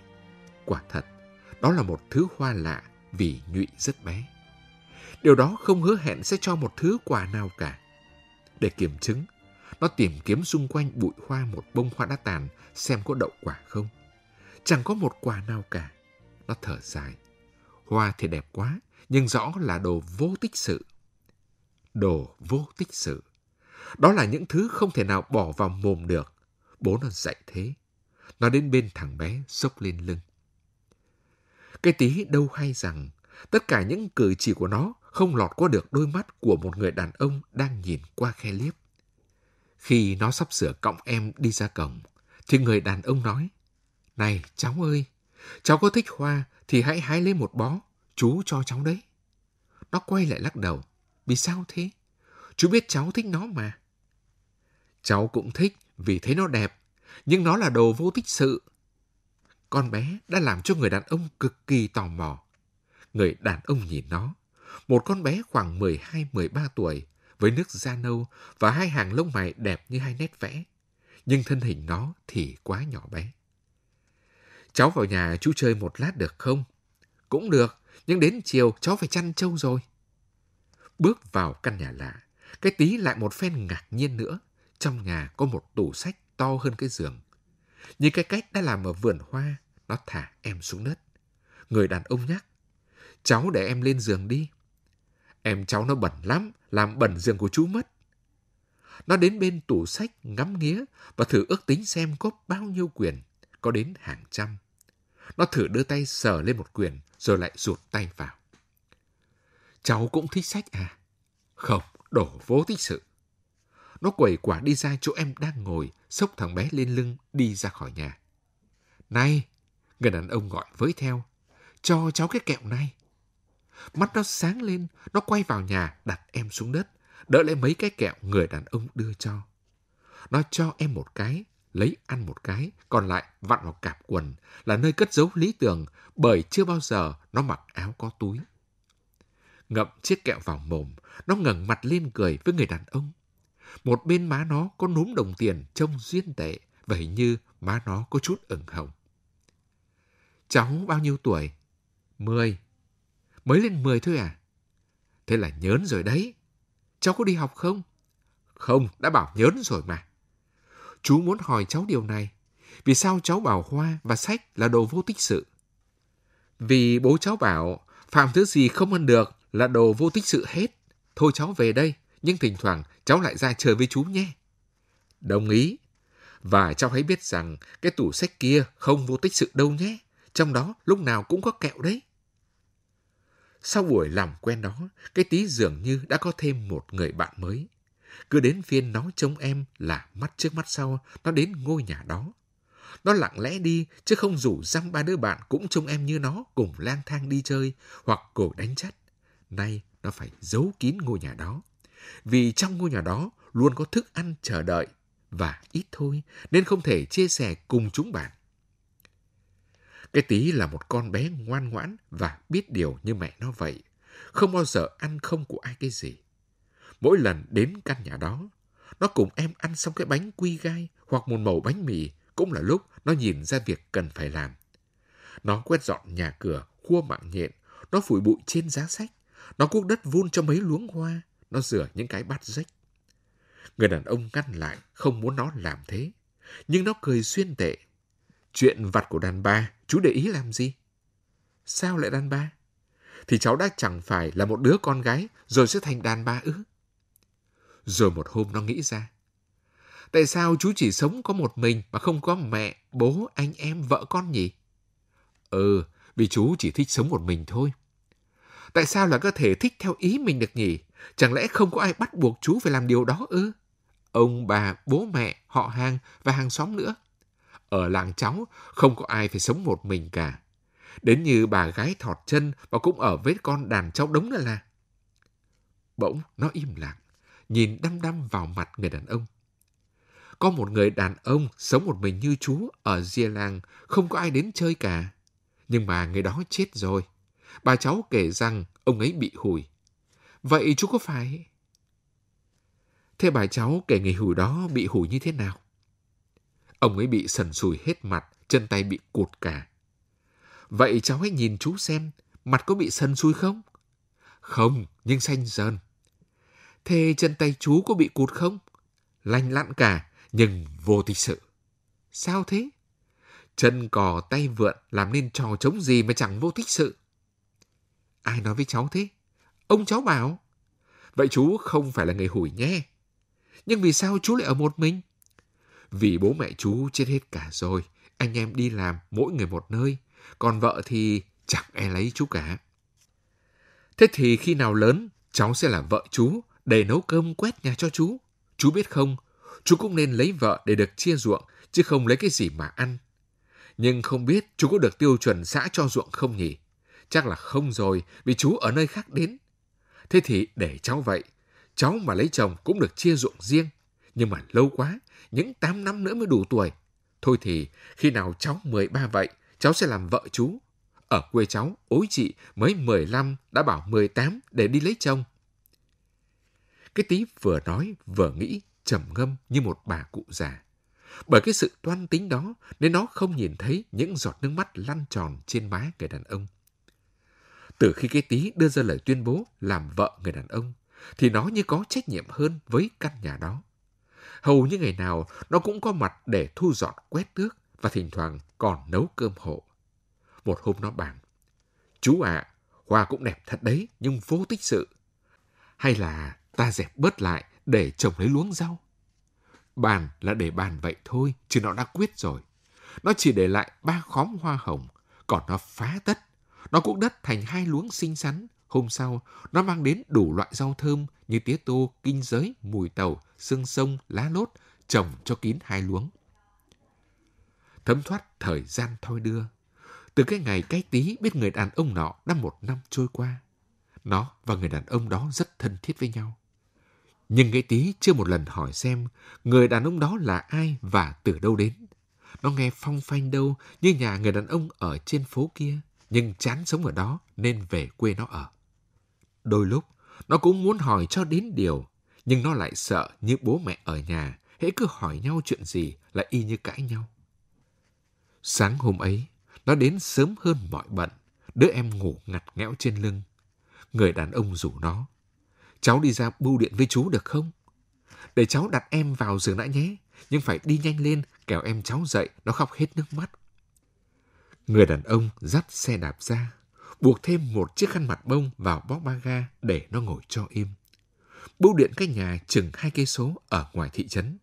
Quả thật, đó là một thứ hoa lạ vì nhụy rất bé. Điều đó không hứa hẹn sẽ cho một thứ quà nào cả. Để kiểm chứng, nó tìm kiếm xung quanh bụi hoa một bông hoa đã tàn xem có đậu quả không. Chẳng có một quả nào cả. Nó thở dài. Hoa thì đẹp quá, nhưng rõ là đồ vô tích sự. Đồ vô tích sự. Đó là những thứ không thể nào bỏ vào mồm được. Bố nó dạy thế. Nó đến bên thằng bé, sốc lên lưng. Cái tí đâu hay rằng tất cả những cử chỉ của nó không lọt qua được đôi mắt của một người đàn ông đang nhìn qua khe liếp. Khi nó sắp sửa cõng em đi ra cổng, thì người đàn ông nói, Này cháu ơi, cháu có thích hoa thì hãy hái lấy một bó, chú cho cháu đấy. Nó quay lại lắc đầu, vì sao thế? Chú biết cháu thích nó mà. Cháu cũng thích vì thấy nó đẹp, nhưng nó là đồ vô tích sự, con bé đã làm cho người đàn ông cực kỳ tò mò. Người đàn ông nhìn nó, một con bé khoảng 12-13 tuổi, với nước da nâu và hai hàng lông mày đẹp như hai nét vẽ. Nhưng thân hình nó thì quá nhỏ bé. Cháu vào nhà chú chơi một lát được không? Cũng được, nhưng đến chiều cháu phải chăn trâu rồi. Bước vào căn nhà lạ, cái tí lại một phen ngạc nhiên nữa. Trong nhà có một tủ sách to hơn cái giường. Như cái cách đã làm ở vườn hoa, nó thả em xuống đất. Người đàn ông nhắc, cháu để em lên giường đi. Em cháu nó bẩn lắm, làm bẩn giường của chú mất. Nó đến bên tủ sách ngắm nghía và thử ước tính xem có bao nhiêu quyển, có đến hàng trăm. Nó thử đưa tay sờ lên một quyển rồi lại rụt tay vào. Cháu cũng thích sách à? Không, đổ vô thích sự. Nó quẩy quả đi ra chỗ em đang ngồi, xốc thằng bé lên lưng đi ra khỏi nhà. Này, người đàn ông gọi với theo, cho cháu cái kẹo này. Mắt nó sáng lên, nó quay vào nhà đặt em xuống đất, đỡ lấy mấy cái kẹo người đàn ông đưa cho. Nó cho em một cái, lấy ăn một cái, còn lại vặn vào cạp quần là nơi cất giấu lý tưởng bởi chưa bao giờ nó mặc áo có túi. Ngậm chiếc kẹo vào mồm, nó ngẩng mặt lên cười với người đàn ông. Một bên má nó có núm đồng tiền trông duyên tệ vậy như má nó có chút ửng hồng. Cháu bao nhiêu tuổi? Mười. Mới lên mười thôi à? Thế là nhớn rồi đấy. Cháu có đi học không? Không, đã bảo nhớn rồi mà. Chú muốn hỏi cháu điều này. Vì sao cháu bảo hoa và sách là đồ vô tích sự? Vì bố cháu bảo phạm thứ gì không ăn được là đồ vô tích sự hết. Thôi cháu về đây, nhưng thỉnh thoảng cháu lại ra chơi với chú nhé. Đồng ý. Và cháu hãy biết rằng cái tủ sách kia không vô tích sự đâu nhé. Trong đó lúc nào cũng có kẹo đấy. Sau buổi làm quen đó, cái tí dường như đã có thêm một người bạn mới. Cứ đến phiên nó trông em là mắt trước mắt sau, nó đến ngôi nhà đó. Nó lặng lẽ đi, chứ không rủ răm ba đứa bạn cũng trông em như nó cùng lang thang đi chơi hoặc cổ đánh chất. Nay nó phải giấu kín ngôi nhà đó. Vì trong ngôi nhà đó luôn có thức ăn chờ đợi và ít thôi nên không thể chia sẻ cùng chúng bạn. Cái tí là một con bé ngoan ngoãn và biết điều như mẹ nó vậy. Không bao giờ ăn không của ai cái gì. Mỗi lần đến căn nhà đó, nó cùng em ăn xong cái bánh quy gai hoặc một mẩu bánh mì cũng là lúc nó nhìn ra việc cần phải làm. Nó quét dọn nhà cửa, khua mạng nhện, nó phủi bụi trên giá sách, nó cuốc đất vun cho mấy luống hoa, nó rửa những cái bát rách. Người đàn ông ngăn lại, không muốn nó làm thế. Nhưng nó cười xuyên tệ. Chuyện vặt của đàn bà, chú để ý làm gì? Sao lại đàn bà? Thì cháu đã chẳng phải là một đứa con gái rồi sẽ thành đàn bà ư? Rồi một hôm nó nghĩ ra. Tại sao chú chỉ sống có một mình mà không có mẹ, bố, anh em, vợ con nhỉ? Ừ, vì chú chỉ thích sống một mình thôi. Tại sao là có thể thích theo ý mình được nhỉ? Chẳng lẽ không có ai bắt buộc chú phải làm điều đó ư? Ông, bà, bố mẹ, họ hàng và hàng xóm nữa. Ở làng cháu không có ai phải sống một mình cả. Đến như bà gái thọt chân và cũng ở với con đàn cháu đống nữa là. Bỗng nó im lặng, nhìn đăm đăm vào mặt người đàn ông. Có một người đàn ông sống một mình như chú ở rìa làng, không có ai đến chơi cả. Nhưng mà người đó chết rồi. Bà cháu kể rằng ông ấy bị hủi. Vậy chú có phải... Thế bà cháu kể người hủi đó bị hủi như thế nào? Ông ấy bị sần sùi hết mặt, chân tay bị cụt cả. Vậy cháu hãy nhìn chú xem, mặt có bị sần sùi không? Không, nhưng xanh dần. Thế chân tay chú có bị cụt không? Lành lặn cả, nhưng vô tích sự. Sao thế? Chân cò tay vượn làm nên trò chống gì mà chẳng vô tích sự. Ai nói với cháu thế? Ông cháu bảo. Vậy chú không phải là người hủi nhé. Nhưng vì sao chú lại ở một mình? Vì bố mẹ chú chết hết cả rồi. Anh em đi làm mỗi người một nơi. Còn vợ thì chẳng ai lấy chú cả. Thế thì khi nào lớn, cháu sẽ là vợ chú để nấu cơm quét nhà cho chú. Chú biết không, chú cũng nên lấy vợ để được chia ruộng, chứ không lấy cái gì mà ăn. Nhưng không biết chú có được tiêu chuẩn xã cho ruộng không nhỉ? Chắc là không rồi, vì chú ở nơi khác đến. Thế thì để cháu vậy, cháu mà lấy chồng cũng được chia ruộng riêng. Nhưng mà lâu quá, những 8 năm nữa mới đủ tuổi. Thôi thì khi nào cháu 13 vậy, cháu sẽ làm vợ chú. Ở quê cháu, ối chị mới 15 đã bảo 18 để đi lấy chồng. Cái tí vừa nói vừa nghĩ trầm ngâm như một bà cụ già. Bởi cái sự toan tính đó nên nó không nhìn thấy những giọt nước mắt lăn tròn trên má người đàn ông. Từ khi cái tí đưa ra lời tuyên bố làm vợ người đàn ông, thì nó như có trách nhiệm hơn với căn nhà đó. Hầu như ngày nào nó cũng có mặt để thu dọn quét tước và thỉnh thoảng còn nấu cơm hộ. Một hôm nó bàn, chú ạ, à, hoa cũng đẹp thật đấy nhưng vô tích sự. Hay là ta dẹp bớt lại để trồng lấy luống rau? Bàn là để bàn vậy thôi, chứ nó đã quyết rồi. Nó chỉ để lại ba khóm hoa hồng, còn nó phá tất. Nó cuốc đất thành hai luống xinh xắn. Hôm sau, nó mang đến đủ loại rau thơm như tía tô, kinh giới, mùi tàu, xương sông, lá lốt, trồng cho kín hai luống. Thấm thoát thời gian thôi đưa. Từ cái ngày cái tí biết người đàn ông nọ đã một năm trôi qua. Nó và người đàn ông đó rất thân thiết với nhau. Nhưng cái tí chưa một lần hỏi xem người đàn ông đó là ai và từ đâu đến. Nó nghe phong phanh đâu như nhà người đàn ông ở trên phố kia, nhưng chán sống ở đó nên về quê nó ở. Đôi lúc, nó cũng muốn hỏi cho đến điều, nhưng nó lại sợ như bố mẹ ở nhà, hễ cứ hỏi nhau chuyện gì là y như cãi nhau. Sáng hôm ấy, nó đến sớm hơn mọi bận, đứa em ngủ ngặt nghẽo trên lưng. Người đàn ông rủ nó. Cháu đi ra bưu điện với chú được không? Để cháu đặt em vào giường đã nhé, nhưng phải đi nhanh lên, kẻo em cháu dậy, nó khóc hết nước mắt. Người đàn ông dắt xe đạp ra, buộc thêm một chiếc khăn mặt bông vào bó ba ga để nó ngồi cho im. Bưu điện cách nhà chừng hai cây số ở ngoài thị trấn.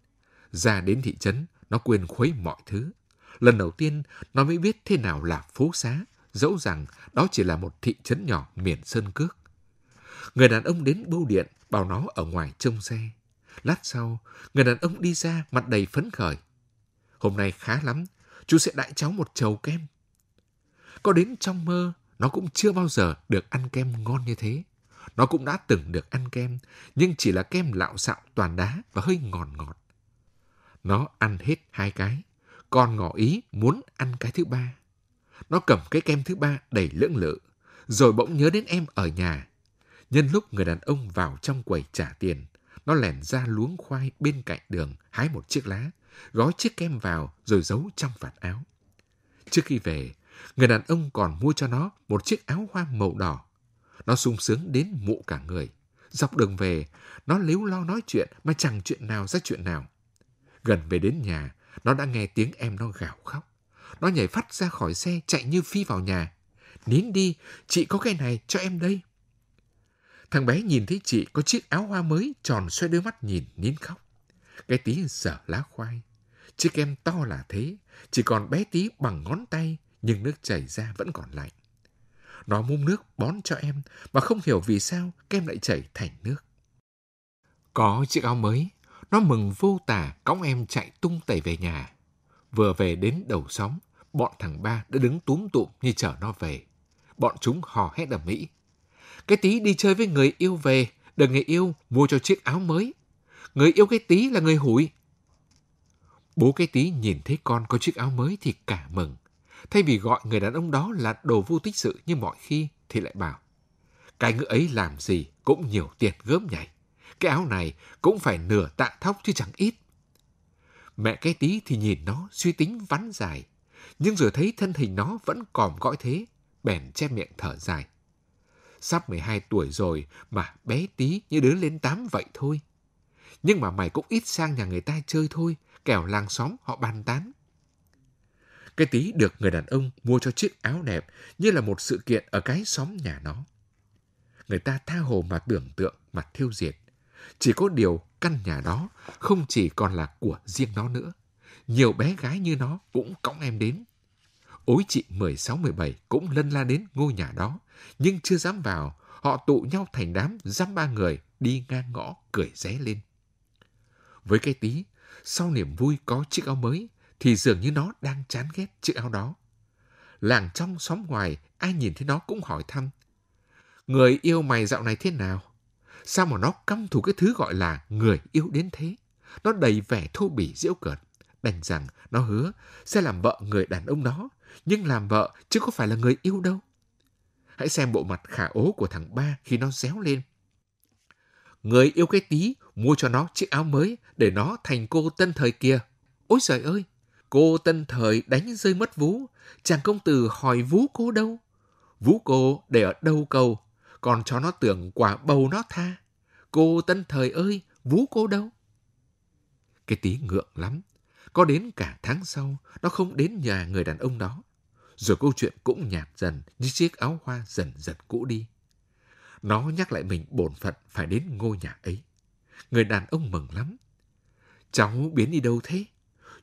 Ra đến thị trấn, nó quên khuấy mọi thứ. Lần đầu tiên, nó mới biết thế nào là phố xá, dẫu rằng đó chỉ là một thị trấn nhỏ miền Sơn Cước. Người đàn ông đến bưu điện bảo nó ở ngoài trông xe. Lát sau, người đàn ông đi ra mặt đầy phấn khởi. Hôm nay khá lắm, chú sẽ đãi cháu một chầu kem. Có đến trong mơ, nó cũng chưa bao giờ được ăn kem ngon như thế. Nó cũng đã từng được ăn kem, nhưng chỉ là kem lạo xạo toàn đá và hơi ngọt ngọt. Nó ăn hết hai cái, còn ngỏ ý muốn ăn cái thứ ba. Nó cầm cái kem thứ ba đầy lưỡng lự, rồi bỗng nhớ đến em ở nhà. Nhân lúc người đàn ông vào trong quầy trả tiền, nó lẻn ra luống khoai bên cạnh đường, hái một chiếc lá, gói chiếc kem vào rồi giấu trong vạt áo. Trước khi về, người đàn ông còn mua cho nó một chiếc áo hoa màu đỏ. Nó sung sướng đến mụ cả người. Dọc đường về, nó líu lo nói chuyện mà chẳng chuyện nào ra chuyện nào. Gần về đến nhà, nó đã nghe tiếng em nó gào khóc. Nó nhảy phát ra khỏi xe chạy như phi vào nhà. Nín đi, chị có cái này cho em đây. Thằng bé nhìn thấy chị có chiếc áo hoa mới tròn xoay đôi mắt nhìn nín khóc. Cái tí dở lá khoai. Chiếc kem to là thế, chỉ còn bé tí bằng ngón tay, nhưng nước chảy ra vẫn còn lạnh. Nó mum nước bón cho em, mà không hiểu vì sao kem lại chảy thành nước. Có chiếc áo mới, nó mừng vô tả cõng em chạy tung tẩy về nhà. Vừa về đến đầu xóm, bọn thằng ba đã đứng túm tụm như chở nó về. Bọn chúng hò hét ở Mỹ. Cái tí đi chơi với người yêu về, đợi người yêu mua cho chiếc áo mới. Người yêu cái tí là người hủi. Bố cái tí nhìn thấy con có chiếc áo mới thì cả mừng. Thay vì gọi người đàn ông đó là đồ vô tích sự như mọi khi, thì lại bảo. Cái ngữ ấy làm gì cũng nhiều tiền gớm nhảy. Cái áo này cũng phải nửa tạ thóc chứ chẳng ít. Mẹ cái tí thì nhìn nó suy tính vắn dài. Nhưng rồi thấy thân hình nó vẫn còn gõi thế, bèn che miệng thở dài. Sắp 12 tuổi rồi mà bé tí như đứa lên tám vậy thôi. Nhưng mà mày cũng ít sang nhà người ta chơi thôi, kẻo làng xóm họ bàn tán. Cái tí được người đàn ông mua cho chiếc áo đẹp như là một sự kiện ở cái xóm nhà nó. Người ta tha hồ mà tưởng tượng, mà thiêu diệt. Chỉ có điều căn nhà đó không chỉ còn là của riêng nó nữa. Nhiều bé gái như nó cũng cõng em đến. Ối chị 16-17 cũng lân la đến ngôi nhà đó, nhưng chưa dám vào. Họ tụ nhau thành đám dăm ba người đi ngang ngõ cười ré lên. Với cái tí, sau niềm vui có chiếc áo mới, thì dường như nó đang chán ghét chiếc áo đó. Làng trong xóm ngoài, ai nhìn thấy nó cũng hỏi thăm. Người yêu mày dạo này thế nào? Sao mà nó căm thù cái thứ gọi là người yêu đến thế? Nó đầy vẻ thô bỉ diễu cợt. Đành rằng nó hứa sẽ làm vợ người đàn ông đó, nhưng làm vợ chứ có phải là người yêu đâu. Hãy xem bộ mặt khả ố của thằng ba khi nó réo lên. Người yêu cái tí mua cho nó chiếc áo mới để nó thành cô tân thời kia. Ôi trời ơi! Cô tân thời đánh rơi mất vú. Chàng công tử hỏi vú cô đâu? Vú cô để ở đâu cầu? Còn cho nó tưởng quả bầu nó tha. Cô tân thời ơi! Vú cô đâu? Cái tí ngượng lắm. Có đến cả tháng sau, nó không đến nhà người đàn ông đó. Rồi câu chuyện cũng nhạt dần như chiếc áo hoa dần dần cũ đi. Nó nhắc lại mình bổn phận phải đến ngôi nhà ấy. Người đàn ông mừng lắm. Cháu biến đi đâu thế?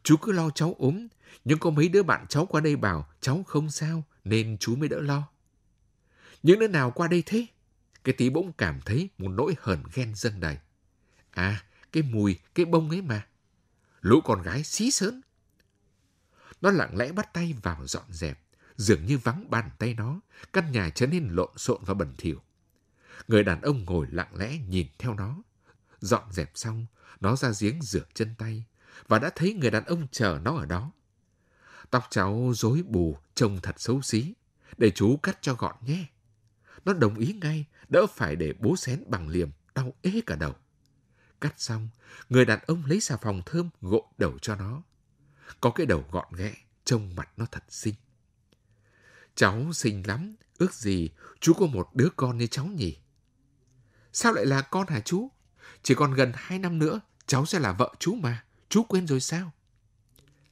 Chú cứ lo cháu ốm, nhưng có mấy đứa bạn cháu qua đây bảo cháu không sao nên chú mới đỡ lo. Những đứa nào qua đây thế? Cái tí bỗng cảm thấy một nỗi hờn ghen dâng đầy. À, cái mùi, cái bông ấy mà. Lũ con gái xí sớn. Nó lặng lẽ bắt tay vào dọn dẹp, dường như vắng bàn tay nó, căn nhà trở nên lộn xộn và bẩn thỉu. Người đàn ông ngồi lặng lẽ nhìn theo nó. Dọn dẹp xong, nó ra giếng rửa chân tay và đã thấy người đàn ông chờ nó ở đó. Tóc cháu rối bù, trông thật xấu xí. Để chú cắt cho gọn nhé. Nó đồng ý ngay, đỡ phải để bố xén bằng liềm, đau ế cả đầu. Cắt xong, người đàn ông lấy xà phòng thơm gội đầu cho nó. Có cái đầu gọn ghẽ, trông mặt nó thật xinh. Cháu xinh lắm, ước gì chú có một đứa con như cháu nhỉ? Sao lại là con hả chú? Chỉ còn gần hai năm nữa, cháu sẽ là vợ chú mà. Chú quên rồi sao?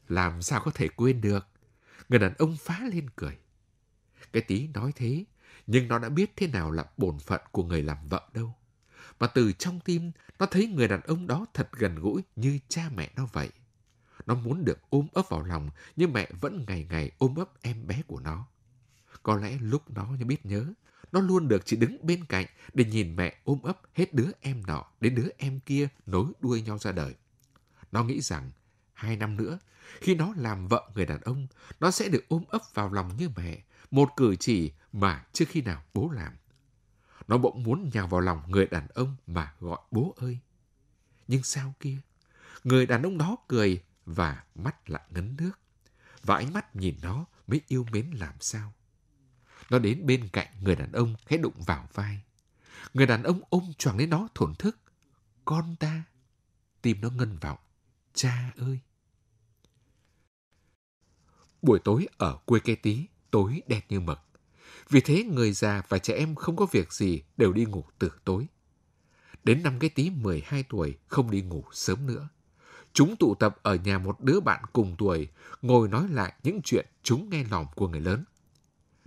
Làm sao có thể quên được? Người đàn ông phá lên cười. Cái tí nói thế, nhưng nó đã biết thế nào là bổn phận của người làm vợ đâu. Và từ trong tim, nó thấy người đàn ông đó thật gần gũi như cha mẹ nó vậy. Nó muốn được ôm ấp vào lòng, nhưng mẹ vẫn ngày ngày ôm ấp em bé của nó. Có lẽ lúc nó biết nhớ, nó luôn được chỉ đứng bên cạnh để nhìn mẹ ôm ấp hết đứa em nọ đến đứa em kia nối đuôi nhau ra đời. Nó nghĩ rằng hai năm nữa, khi nó làm vợ người đàn ông, nó sẽ được ôm ấp vào lòng như mẹ, một cử chỉ mà chưa khi nào bố làm. Nó bỗng muốn nhào vào lòng người đàn ông mà gọi bố ơi. Nhưng sao kia? Người đàn ông đó cười và mắt lại ngấn nước. Và ánh mắt nhìn nó mới yêu mến làm sao. Nó đến bên cạnh người đàn ông khẽ đụng vào vai. Người đàn ông ôm choàng lấy nó thổn thức. Con ta. Tim nó ngân vọng. Cha ơi! Buổi tối ở quê cây tí, tối đen như mực. Vì thế người già và trẻ em không có việc gì đều đi ngủ từ tối. Đến năm cái tí 12 tuổi không đi ngủ sớm nữa. Chúng tụ tập ở nhà một đứa bạn cùng tuổi, ngồi nói lại những chuyện chúng nghe lòng của người lớn.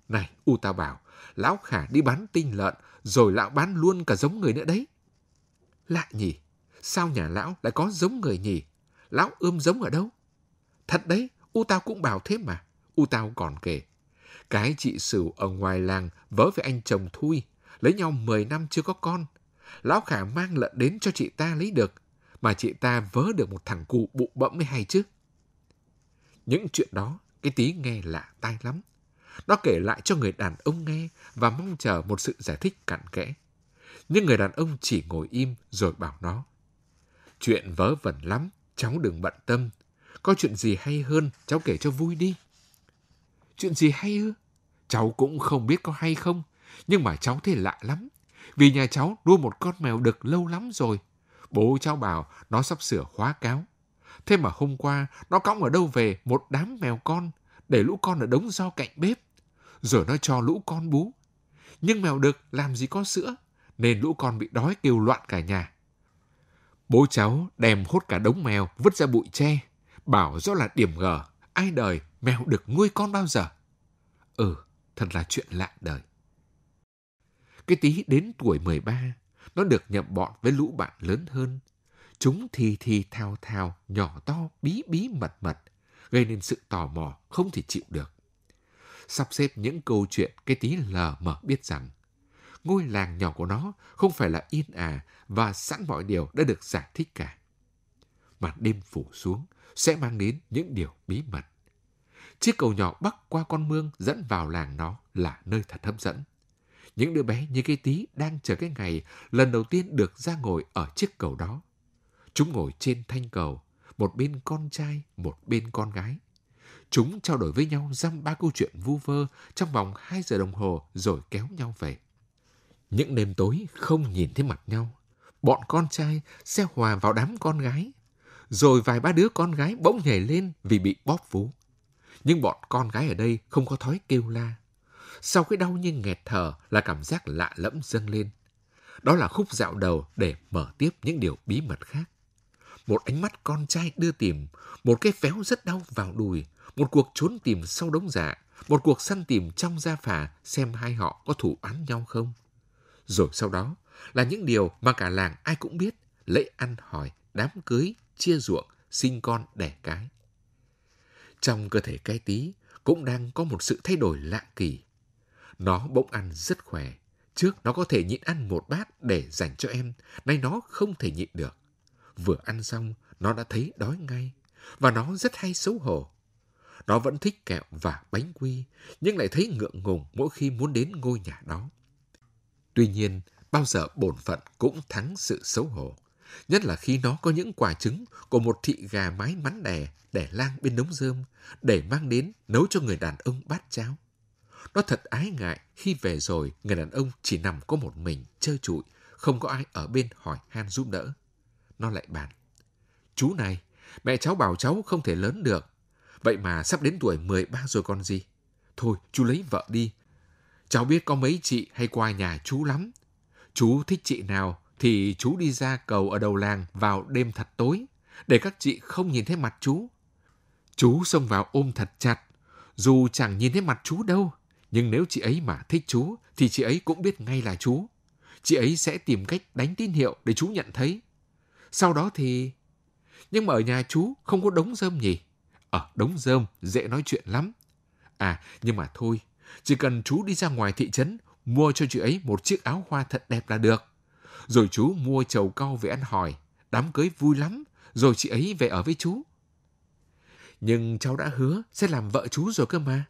Này, U ta bảo, lão khả đi bán tinh lợn, rồi lão bán luôn cả giống người nữa đấy. Lạ nhỉ, sao nhà lão lại có giống người nhỉ? Lão ươm giống ở đâu? Thật đấy, U Tao cũng bảo thế mà. U Tao còn kể. Cái chị Sửu ở ngoài làng vớ với anh chồng Thui, lấy nhau 10 năm chưa có con. Lão Khả mang lợn đến cho chị ta lấy được, mà chị ta vớ được một thằng cụ bụ bẫm mới hay chứ. Những chuyện đó, cái tí nghe lạ tai lắm. Nó kể lại cho người đàn ông nghe và mong chờ một sự giải thích cặn kẽ. Nhưng người đàn ông chỉ ngồi im rồi bảo nó. Chuyện vớ vẩn lắm, cháu đừng bận tâm. Có chuyện gì hay hơn, cháu kể cho vui đi. Chuyện gì hay ư? Cháu cũng không biết có hay không, nhưng mà cháu thấy lạ lắm. Vì nhà cháu nuôi một con mèo đực lâu lắm rồi. Bố cháu bảo nó sắp sửa khóa cáo. Thế mà hôm qua nó cõng ở đâu về một đám mèo con, để lũ con ở đống rau cạnh bếp. Rồi nó cho lũ con bú. Nhưng mèo đực làm gì có sữa, nên lũ con bị đói kêu loạn cả nhà. Bố cháu đem hốt cả đống mèo vứt ra bụi tre, bảo do là điểm gờ, ai đời mèo được nuôi con bao giờ. Ừ, thật là chuyện lạ đời. Cái tí đến tuổi 13, nó được nhập bọn với lũ bạn lớn hơn. Chúng thì thì thao thao, nhỏ to, bí bí mật mật, gây nên sự tò mò không thể chịu được. Sắp xếp những câu chuyện cái tí lờ mờ biết rằng ngôi làng nhỏ của nó không phải là yên ả và sẵn mọi điều đã được giải thích cả. Màn đêm phủ xuống sẽ mang đến những điều bí mật. Chiếc cầu nhỏ bắc qua con mương dẫn vào làng nó là nơi thật hấp dẫn. Những đứa bé như cái tí đang chờ cái ngày lần đầu tiên được ra ngồi ở chiếc cầu đó. Chúng ngồi trên thanh cầu, một bên con trai, một bên con gái. Chúng trao đổi với nhau dăm ba câu chuyện vu vơ trong vòng hai giờ đồng hồ rồi kéo nhau về. Những đêm tối không nhìn thấy mặt nhau, bọn con trai sẽ hòa vào đám con gái. Rồi vài ba đứa con gái bỗng nhảy lên vì bị bóp vú. Nhưng bọn con gái ở đây không có thói kêu la. Sau cái đau như nghẹt thở là cảm giác lạ lẫm dâng lên. Đó là khúc dạo đầu để mở tiếp những điều bí mật khác. Một ánh mắt con trai đưa tìm, một cái phéo rất đau vào đùi, một cuộc trốn tìm sau đống dạ, một cuộc săn tìm trong gia phả xem hai họ có thủ án nhau không. Rồi sau đó là những điều mà cả làng ai cũng biết, lễ ăn hỏi, đám cưới, chia ruộng, sinh con đẻ cái. Trong cơ thể cái tí cũng đang có một sự thay đổi lạ kỳ. Nó bỗng ăn rất khỏe. Trước nó có thể nhịn ăn một bát để dành cho em, nay nó không thể nhịn được. Vừa ăn xong, nó đã thấy đói ngay, và nó rất hay xấu hổ. Nó vẫn thích kẹo và bánh quy, nhưng lại thấy ngượng ngùng mỗi khi muốn đến ngôi nhà đó. Tuy nhiên, bao giờ bổn phận cũng thắng sự xấu hổ. Nhất là khi nó có những quả trứng của một thị gà mái mắn đẻ đẻ lang bên đống rơm để mang đến nấu cho người đàn ông bát cháo. Nó thật ái ngại khi về rồi người đàn ông chỉ nằm có một mình chơi trụi, không có ai ở bên hỏi han giúp đỡ. Nó lại bàn. Chú này, mẹ cháu bảo cháu không thể lớn được. Vậy mà sắp đến tuổi 13 rồi con gì. Thôi, chú lấy vợ đi. Cháu biết có mấy chị hay qua nhà chú lắm. Chú thích chị nào thì chú đi ra cầu ở đầu làng vào đêm thật tối, để các chị không nhìn thấy mặt chú. Chú xông vào ôm thật chặt, dù chẳng nhìn thấy mặt chú đâu, nhưng nếu chị ấy mà thích chú, thì chị ấy cũng biết ngay là chú. Chị ấy sẽ tìm cách đánh tín hiệu để chú nhận thấy. Sau đó thì... Nhưng mà ở nhà chú không có đống rơm nhỉ? Ở đống rơm dễ nói chuyện lắm. À, nhưng mà thôi, chỉ cần chú đi ra ngoài thị trấn, mua cho chị ấy một chiếc áo hoa thật đẹp là được. Rồi chú mua chầu cau về ăn hỏi, đám cưới vui lắm, rồi chị ấy về ở với chú. Nhưng cháu đã hứa sẽ làm vợ chú rồi cơ mà.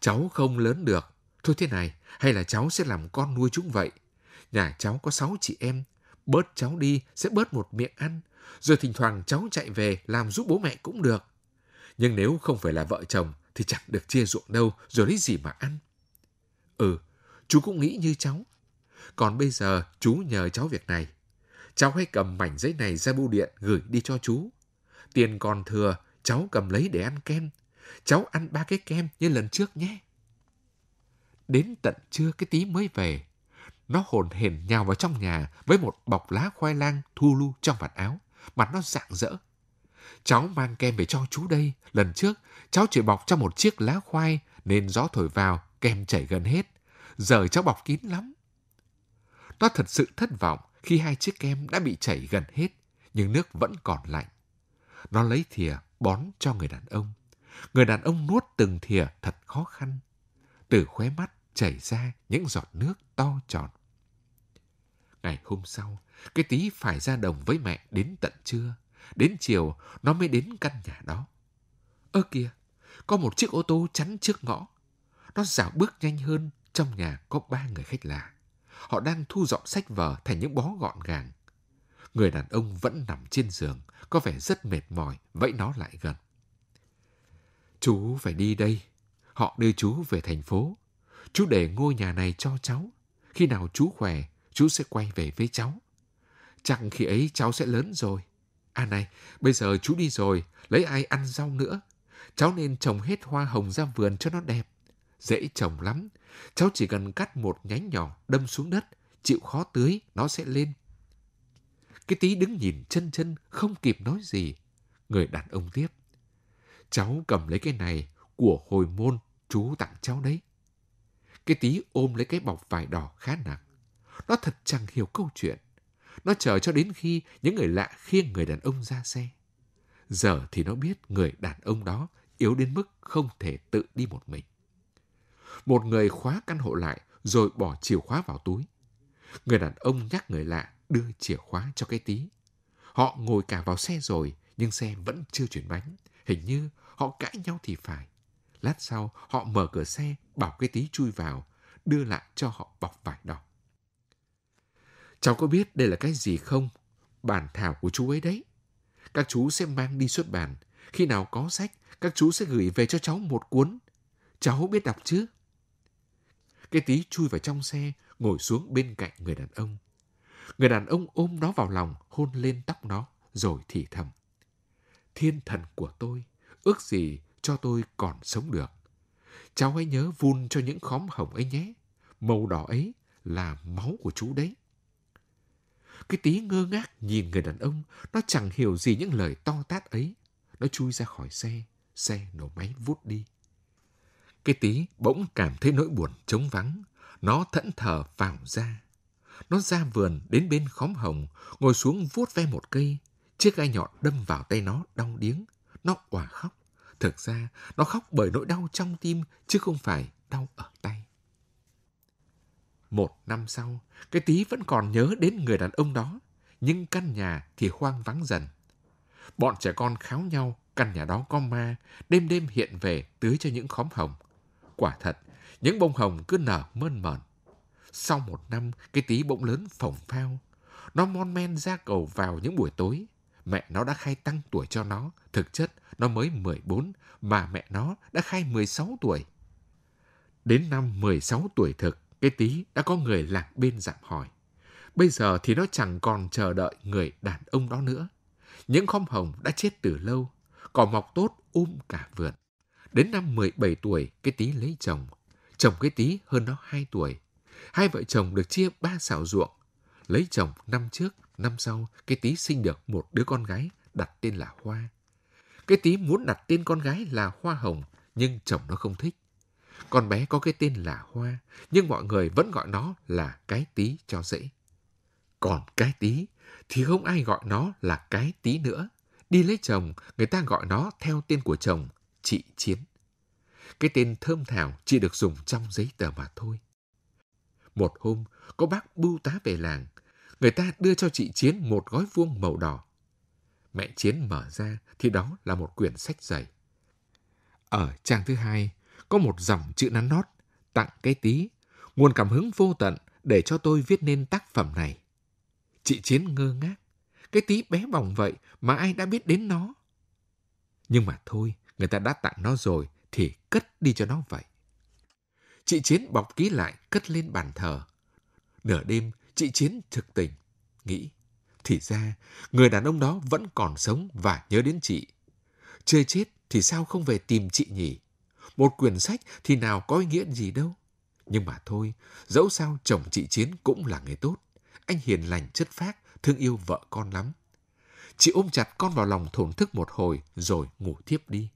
Cháu không lớn được. Thôi thế này, hay là cháu sẽ làm con nuôi chúng vậy. Nhà cháu có sáu chị em, bớt cháu đi sẽ bớt một miệng ăn, rồi thỉnh thoảng cháu chạy về làm giúp bố mẹ cũng được. Nhưng nếu không phải là vợ chồng thì chẳng được chia ruộng đâu, rồi lấy gì mà ăn. Ừ, chú cũng nghĩ như cháu. Còn bây giờ chú nhờ cháu việc này. Cháu hãy cầm mảnh giấy này ra bưu điện gửi đi cho chú. Tiền còn thừa, cháu cầm lấy để ăn kem. Cháu ăn ba cái kem như lần trước nhé. Đến tận trưa cái tí mới về. Nó hồn hển nhào vào trong nhà với một bọc lá khoai lang thu lu trong vạt áo. Mặt nó rạng rỡ. Cháu mang kem về cho chú đây. Lần trước, cháu chỉ bọc trong một chiếc lá khoai nên gió thổi vào, kem chảy gần hết. Giờ cháu bọc kín lắm. Nó thật sự thất vọng khi hai chiếc kem đã bị chảy gần hết, nhưng nước vẫn còn lạnh. Nó lấy thìa bón cho người đàn ông. Người đàn ông nuốt từng thìa thật khó khăn. Từ khóe mắt chảy ra những giọt nước to tròn. Ngày hôm sau, cái tí phải ra đồng với mẹ đến tận trưa. Đến chiều, nó mới đến căn nhà đó. Ơ kìa, có một chiếc ô tô chắn trước ngõ. Nó dạo bước nhanh hơn, trong nhà có ba người khách lạ. Họ đang thu dọn sách vở thành những bó gọn gàng. Người đàn ông vẫn nằm trên giường, có vẻ rất mệt mỏi, vẫy nó lại gần. Chú phải đi đây. Họ đưa chú về thành phố. Chú để ngôi nhà này cho cháu. Khi nào chú khỏe, chú sẽ quay về với cháu. Chẳng khi ấy cháu sẽ lớn rồi. À này, bây giờ chú đi rồi, lấy ai ăn rau nữa. Cháu nên trồng hết hoa hồng ra vườn cho nó đẹp. Dễ trồng lắm. Cháu chỉ cần cắt một nhánh nhỏ đâm xuống đất, chịu khó tưới, nó sẽ lên. Cái tí đứng nhìn chân chân, không kịp nói gì. Người đàn ông tiếp. Cháu cầm lấy cái này của hồi môn chú tặng cháu đấy. Cái tí ôm lấy cái bọc vải đỏ khá nặng. Nó thật chẳng hiểu câu chuyện. Nó chờ cho đến khi những người lạ khiêng người đàn ông ra xe. Giờ thì nó biết người đàn ông đó yếu đến mức không thể tự đi một mình. Một người khóa căn hộ lại rồi bỏ chìa khóa vào túi. Người đàn ông nhắc người lạ đưa chìa khóa cho cái tí. Họ ngồi cả vào xe rồi, nhưng xe vẫn chưa chuyển bánh. Hình như họ cãi nhau thì phải. Lát sau, họ mở cửa xe, bảo cái tí chui vào, đưa lại cho họ bọc vải đỏ. Cháu có biết đây là cái gì không? Bản thảo của chú ấy đấy. Các chú sẽ mang đi xuất bản. Khi nào có sách, các chú sẽ gửi về cho cháu một cuốn. Cháu biết đọc chứ? Cái tí chui vào trong xe, ngồi xuống bên cạnh người đàn ông. Người đàn ông ôm nó vào lòng, hôn lên tóc nó, rồi thì thầm. Thiên thần của tôi, ước gì cho tôi còn sống được. Cháu hãy nhớ vun cho những khóm hồng ấy nhé. Màu đỏ ấy là máu của chú đấy. Cái tí ngơ ngác nhìn người đàn ông, nó chẳng hiểu gì những lời to tát ấy. Nó chui ra khỏi xe, xe nổ máy vút đi. Cái tí bỗng cảm thấy nỗi buồn trống vắng. Nó thẫn thờ vào ra. Nó ra vườn đến bên khóm hồng, ngồi xuống vuốt ve một cây. Chiếc gai nhọn đâm vào tay nó đau điếng. Nó òa khóc. Thực ra, nó khóc bởi nỗi đau trong tim, chứ không phải đau ở tay. Một năm sau, cái tí vẫn còn nhớ đến người đàn ông đó, nhưng căn nhà thì hoang vắng dần. Bọn trẻ con kháo nhau, căn nhà đó có ma, đêm đêm hiện về tưới cho những khóm hồng. Quả thật, những bông hồng cứ nở mơn mởn. Sau một năm, cái tí bỗng lớn phồng phao. Nó mon men ra cầu vào những buổi tối. Mẹ nó đã khai tăng tuổi cho nó. Thực chất, nó mới 14, mà mẹ nó đã khai 16 tuổi. Đến năm 16 tuổi thực, cái tí đã có người lạc bên dặm hỏi. Bây giờ thì nó chẳng còn chờ đợi người đàn ông đó nữa. Những khóm hồng đã chết từ lâu, cỏ mọc tốt um cả vườn. Đến năm 17 tuổi, cái tí lấy chồng. Chồng cái tí hơn nó 2 tuổi. Hai vợ chồng được chia ba xảo ruộng. Lấy chồng năm trước, năm sau, cái tí sinh được một đứa con gái đặt tên là Hoa. Cái tí muốn đặt tên con gái là Hoa Hồng, nhưng chồng nó không thích. Con bé có cái tên là Hoa, nhưng mọi người vẫn gọi nó là cái tí cho dễ. Còn cái tí thì không ai gọi nó là cái tí nữa. Đi lấy chồng, người ta gọi nó theo tên của chồng, chị Chiến. Cái tên thơm thảo chỉ được dùng trong giấy tờ mà thôi. Một hôm, có bác bưu tá về làng. Người ta đưa cho chị Chiến một gói vuông màu đỏ. Mẹ Chiến mở ra thì đó là một quyển sách dày. Ở trang thứ hai, có một dòng chữ nắn nót, tặng cái tí, nguồn cảm hứng vô tận để cho tôi viết nên tác phẩm này. Chị Chiến ngơ ngác, cái tí bé bỏng vậy mà ai đã biết đến nó. Nhưng mà thôi, người ta đã tặng nó rồi thì cất đi cho nó vậy. Chị Chiến bọc ký lại cất lên bàn thờ. Nửa đêm, chị Chiến thực tình, nghĩ. Thì ra, người đàn ông đó vẫn còn sống và nhớ đến chị. Chưa chết thì sao không về tìm chị nhỉ? Một quyển sách thì nào có ý nghĩa gì đâu. Nhưng mà thôi, dẫu sao chồng chị Chiến cũng là người tốt. Anh hiền lành chất phác, thương yêu vợ con lắm. Chị ôm chặt con vào lòng thổn thức một hồi rồi ngủ thiếp đi.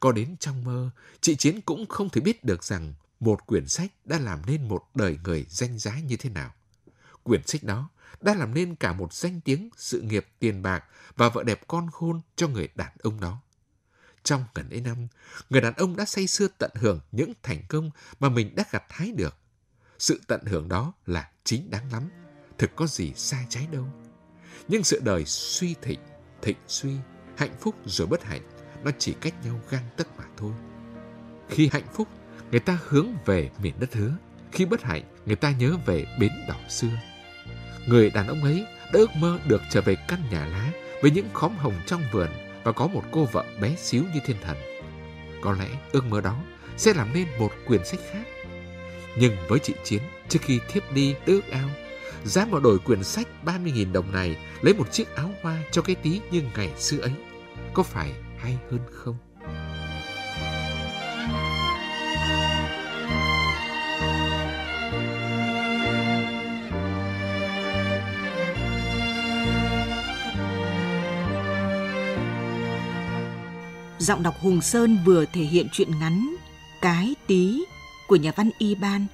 Có đến trong mơ, chị Chiến cũng không thể biết được rằng một quyển sách đã làm nên một đời người danh giá như thế nào. Quyển sách đó đã làm nên cả một danh tiếng, sự nghiệp, tiền bạc và vợ đẹp con khôn cho người đàn ông đó. Trong gần ấy năm, người đàn ông đã say sưa tận hưởng những thành công mà mình đã gặt hái được. Sự tận hưởng đó là chính đáng lắm, thực có gì sai trái đâu. Nhưng sự đời suy thịnh, thịnh suy, hạnh phúc rồi bất hạnh, nó chỉ cách nhau gang tấc mà thôi. Khi hạnh phúc, người ta hướng về miền đất hứa. Khi bất hạnh, người ta nhớ về bến đỏ xưa. Người đàn ông ấy đã ước mơ được trở về căn nhà lá với những khóm hồng trong vườn và có một cô vợ bé xíu như thiên thần. Có lẽ ước mơ đó sẽ làm nên một quyển sách khác. Nhưng với chị Chiến, trước khi thiếp đi ước ao, giá mà đổi quyển sách 30.000 đồng này lấy một chiếc áo hoa cho cái tí như ngày xưa ấy. Có phải hay hơn không? Giọng đọc Hùng Sơn vừa thể hiện truyện ngắn, Cái Tí của nhà văn Y Ban.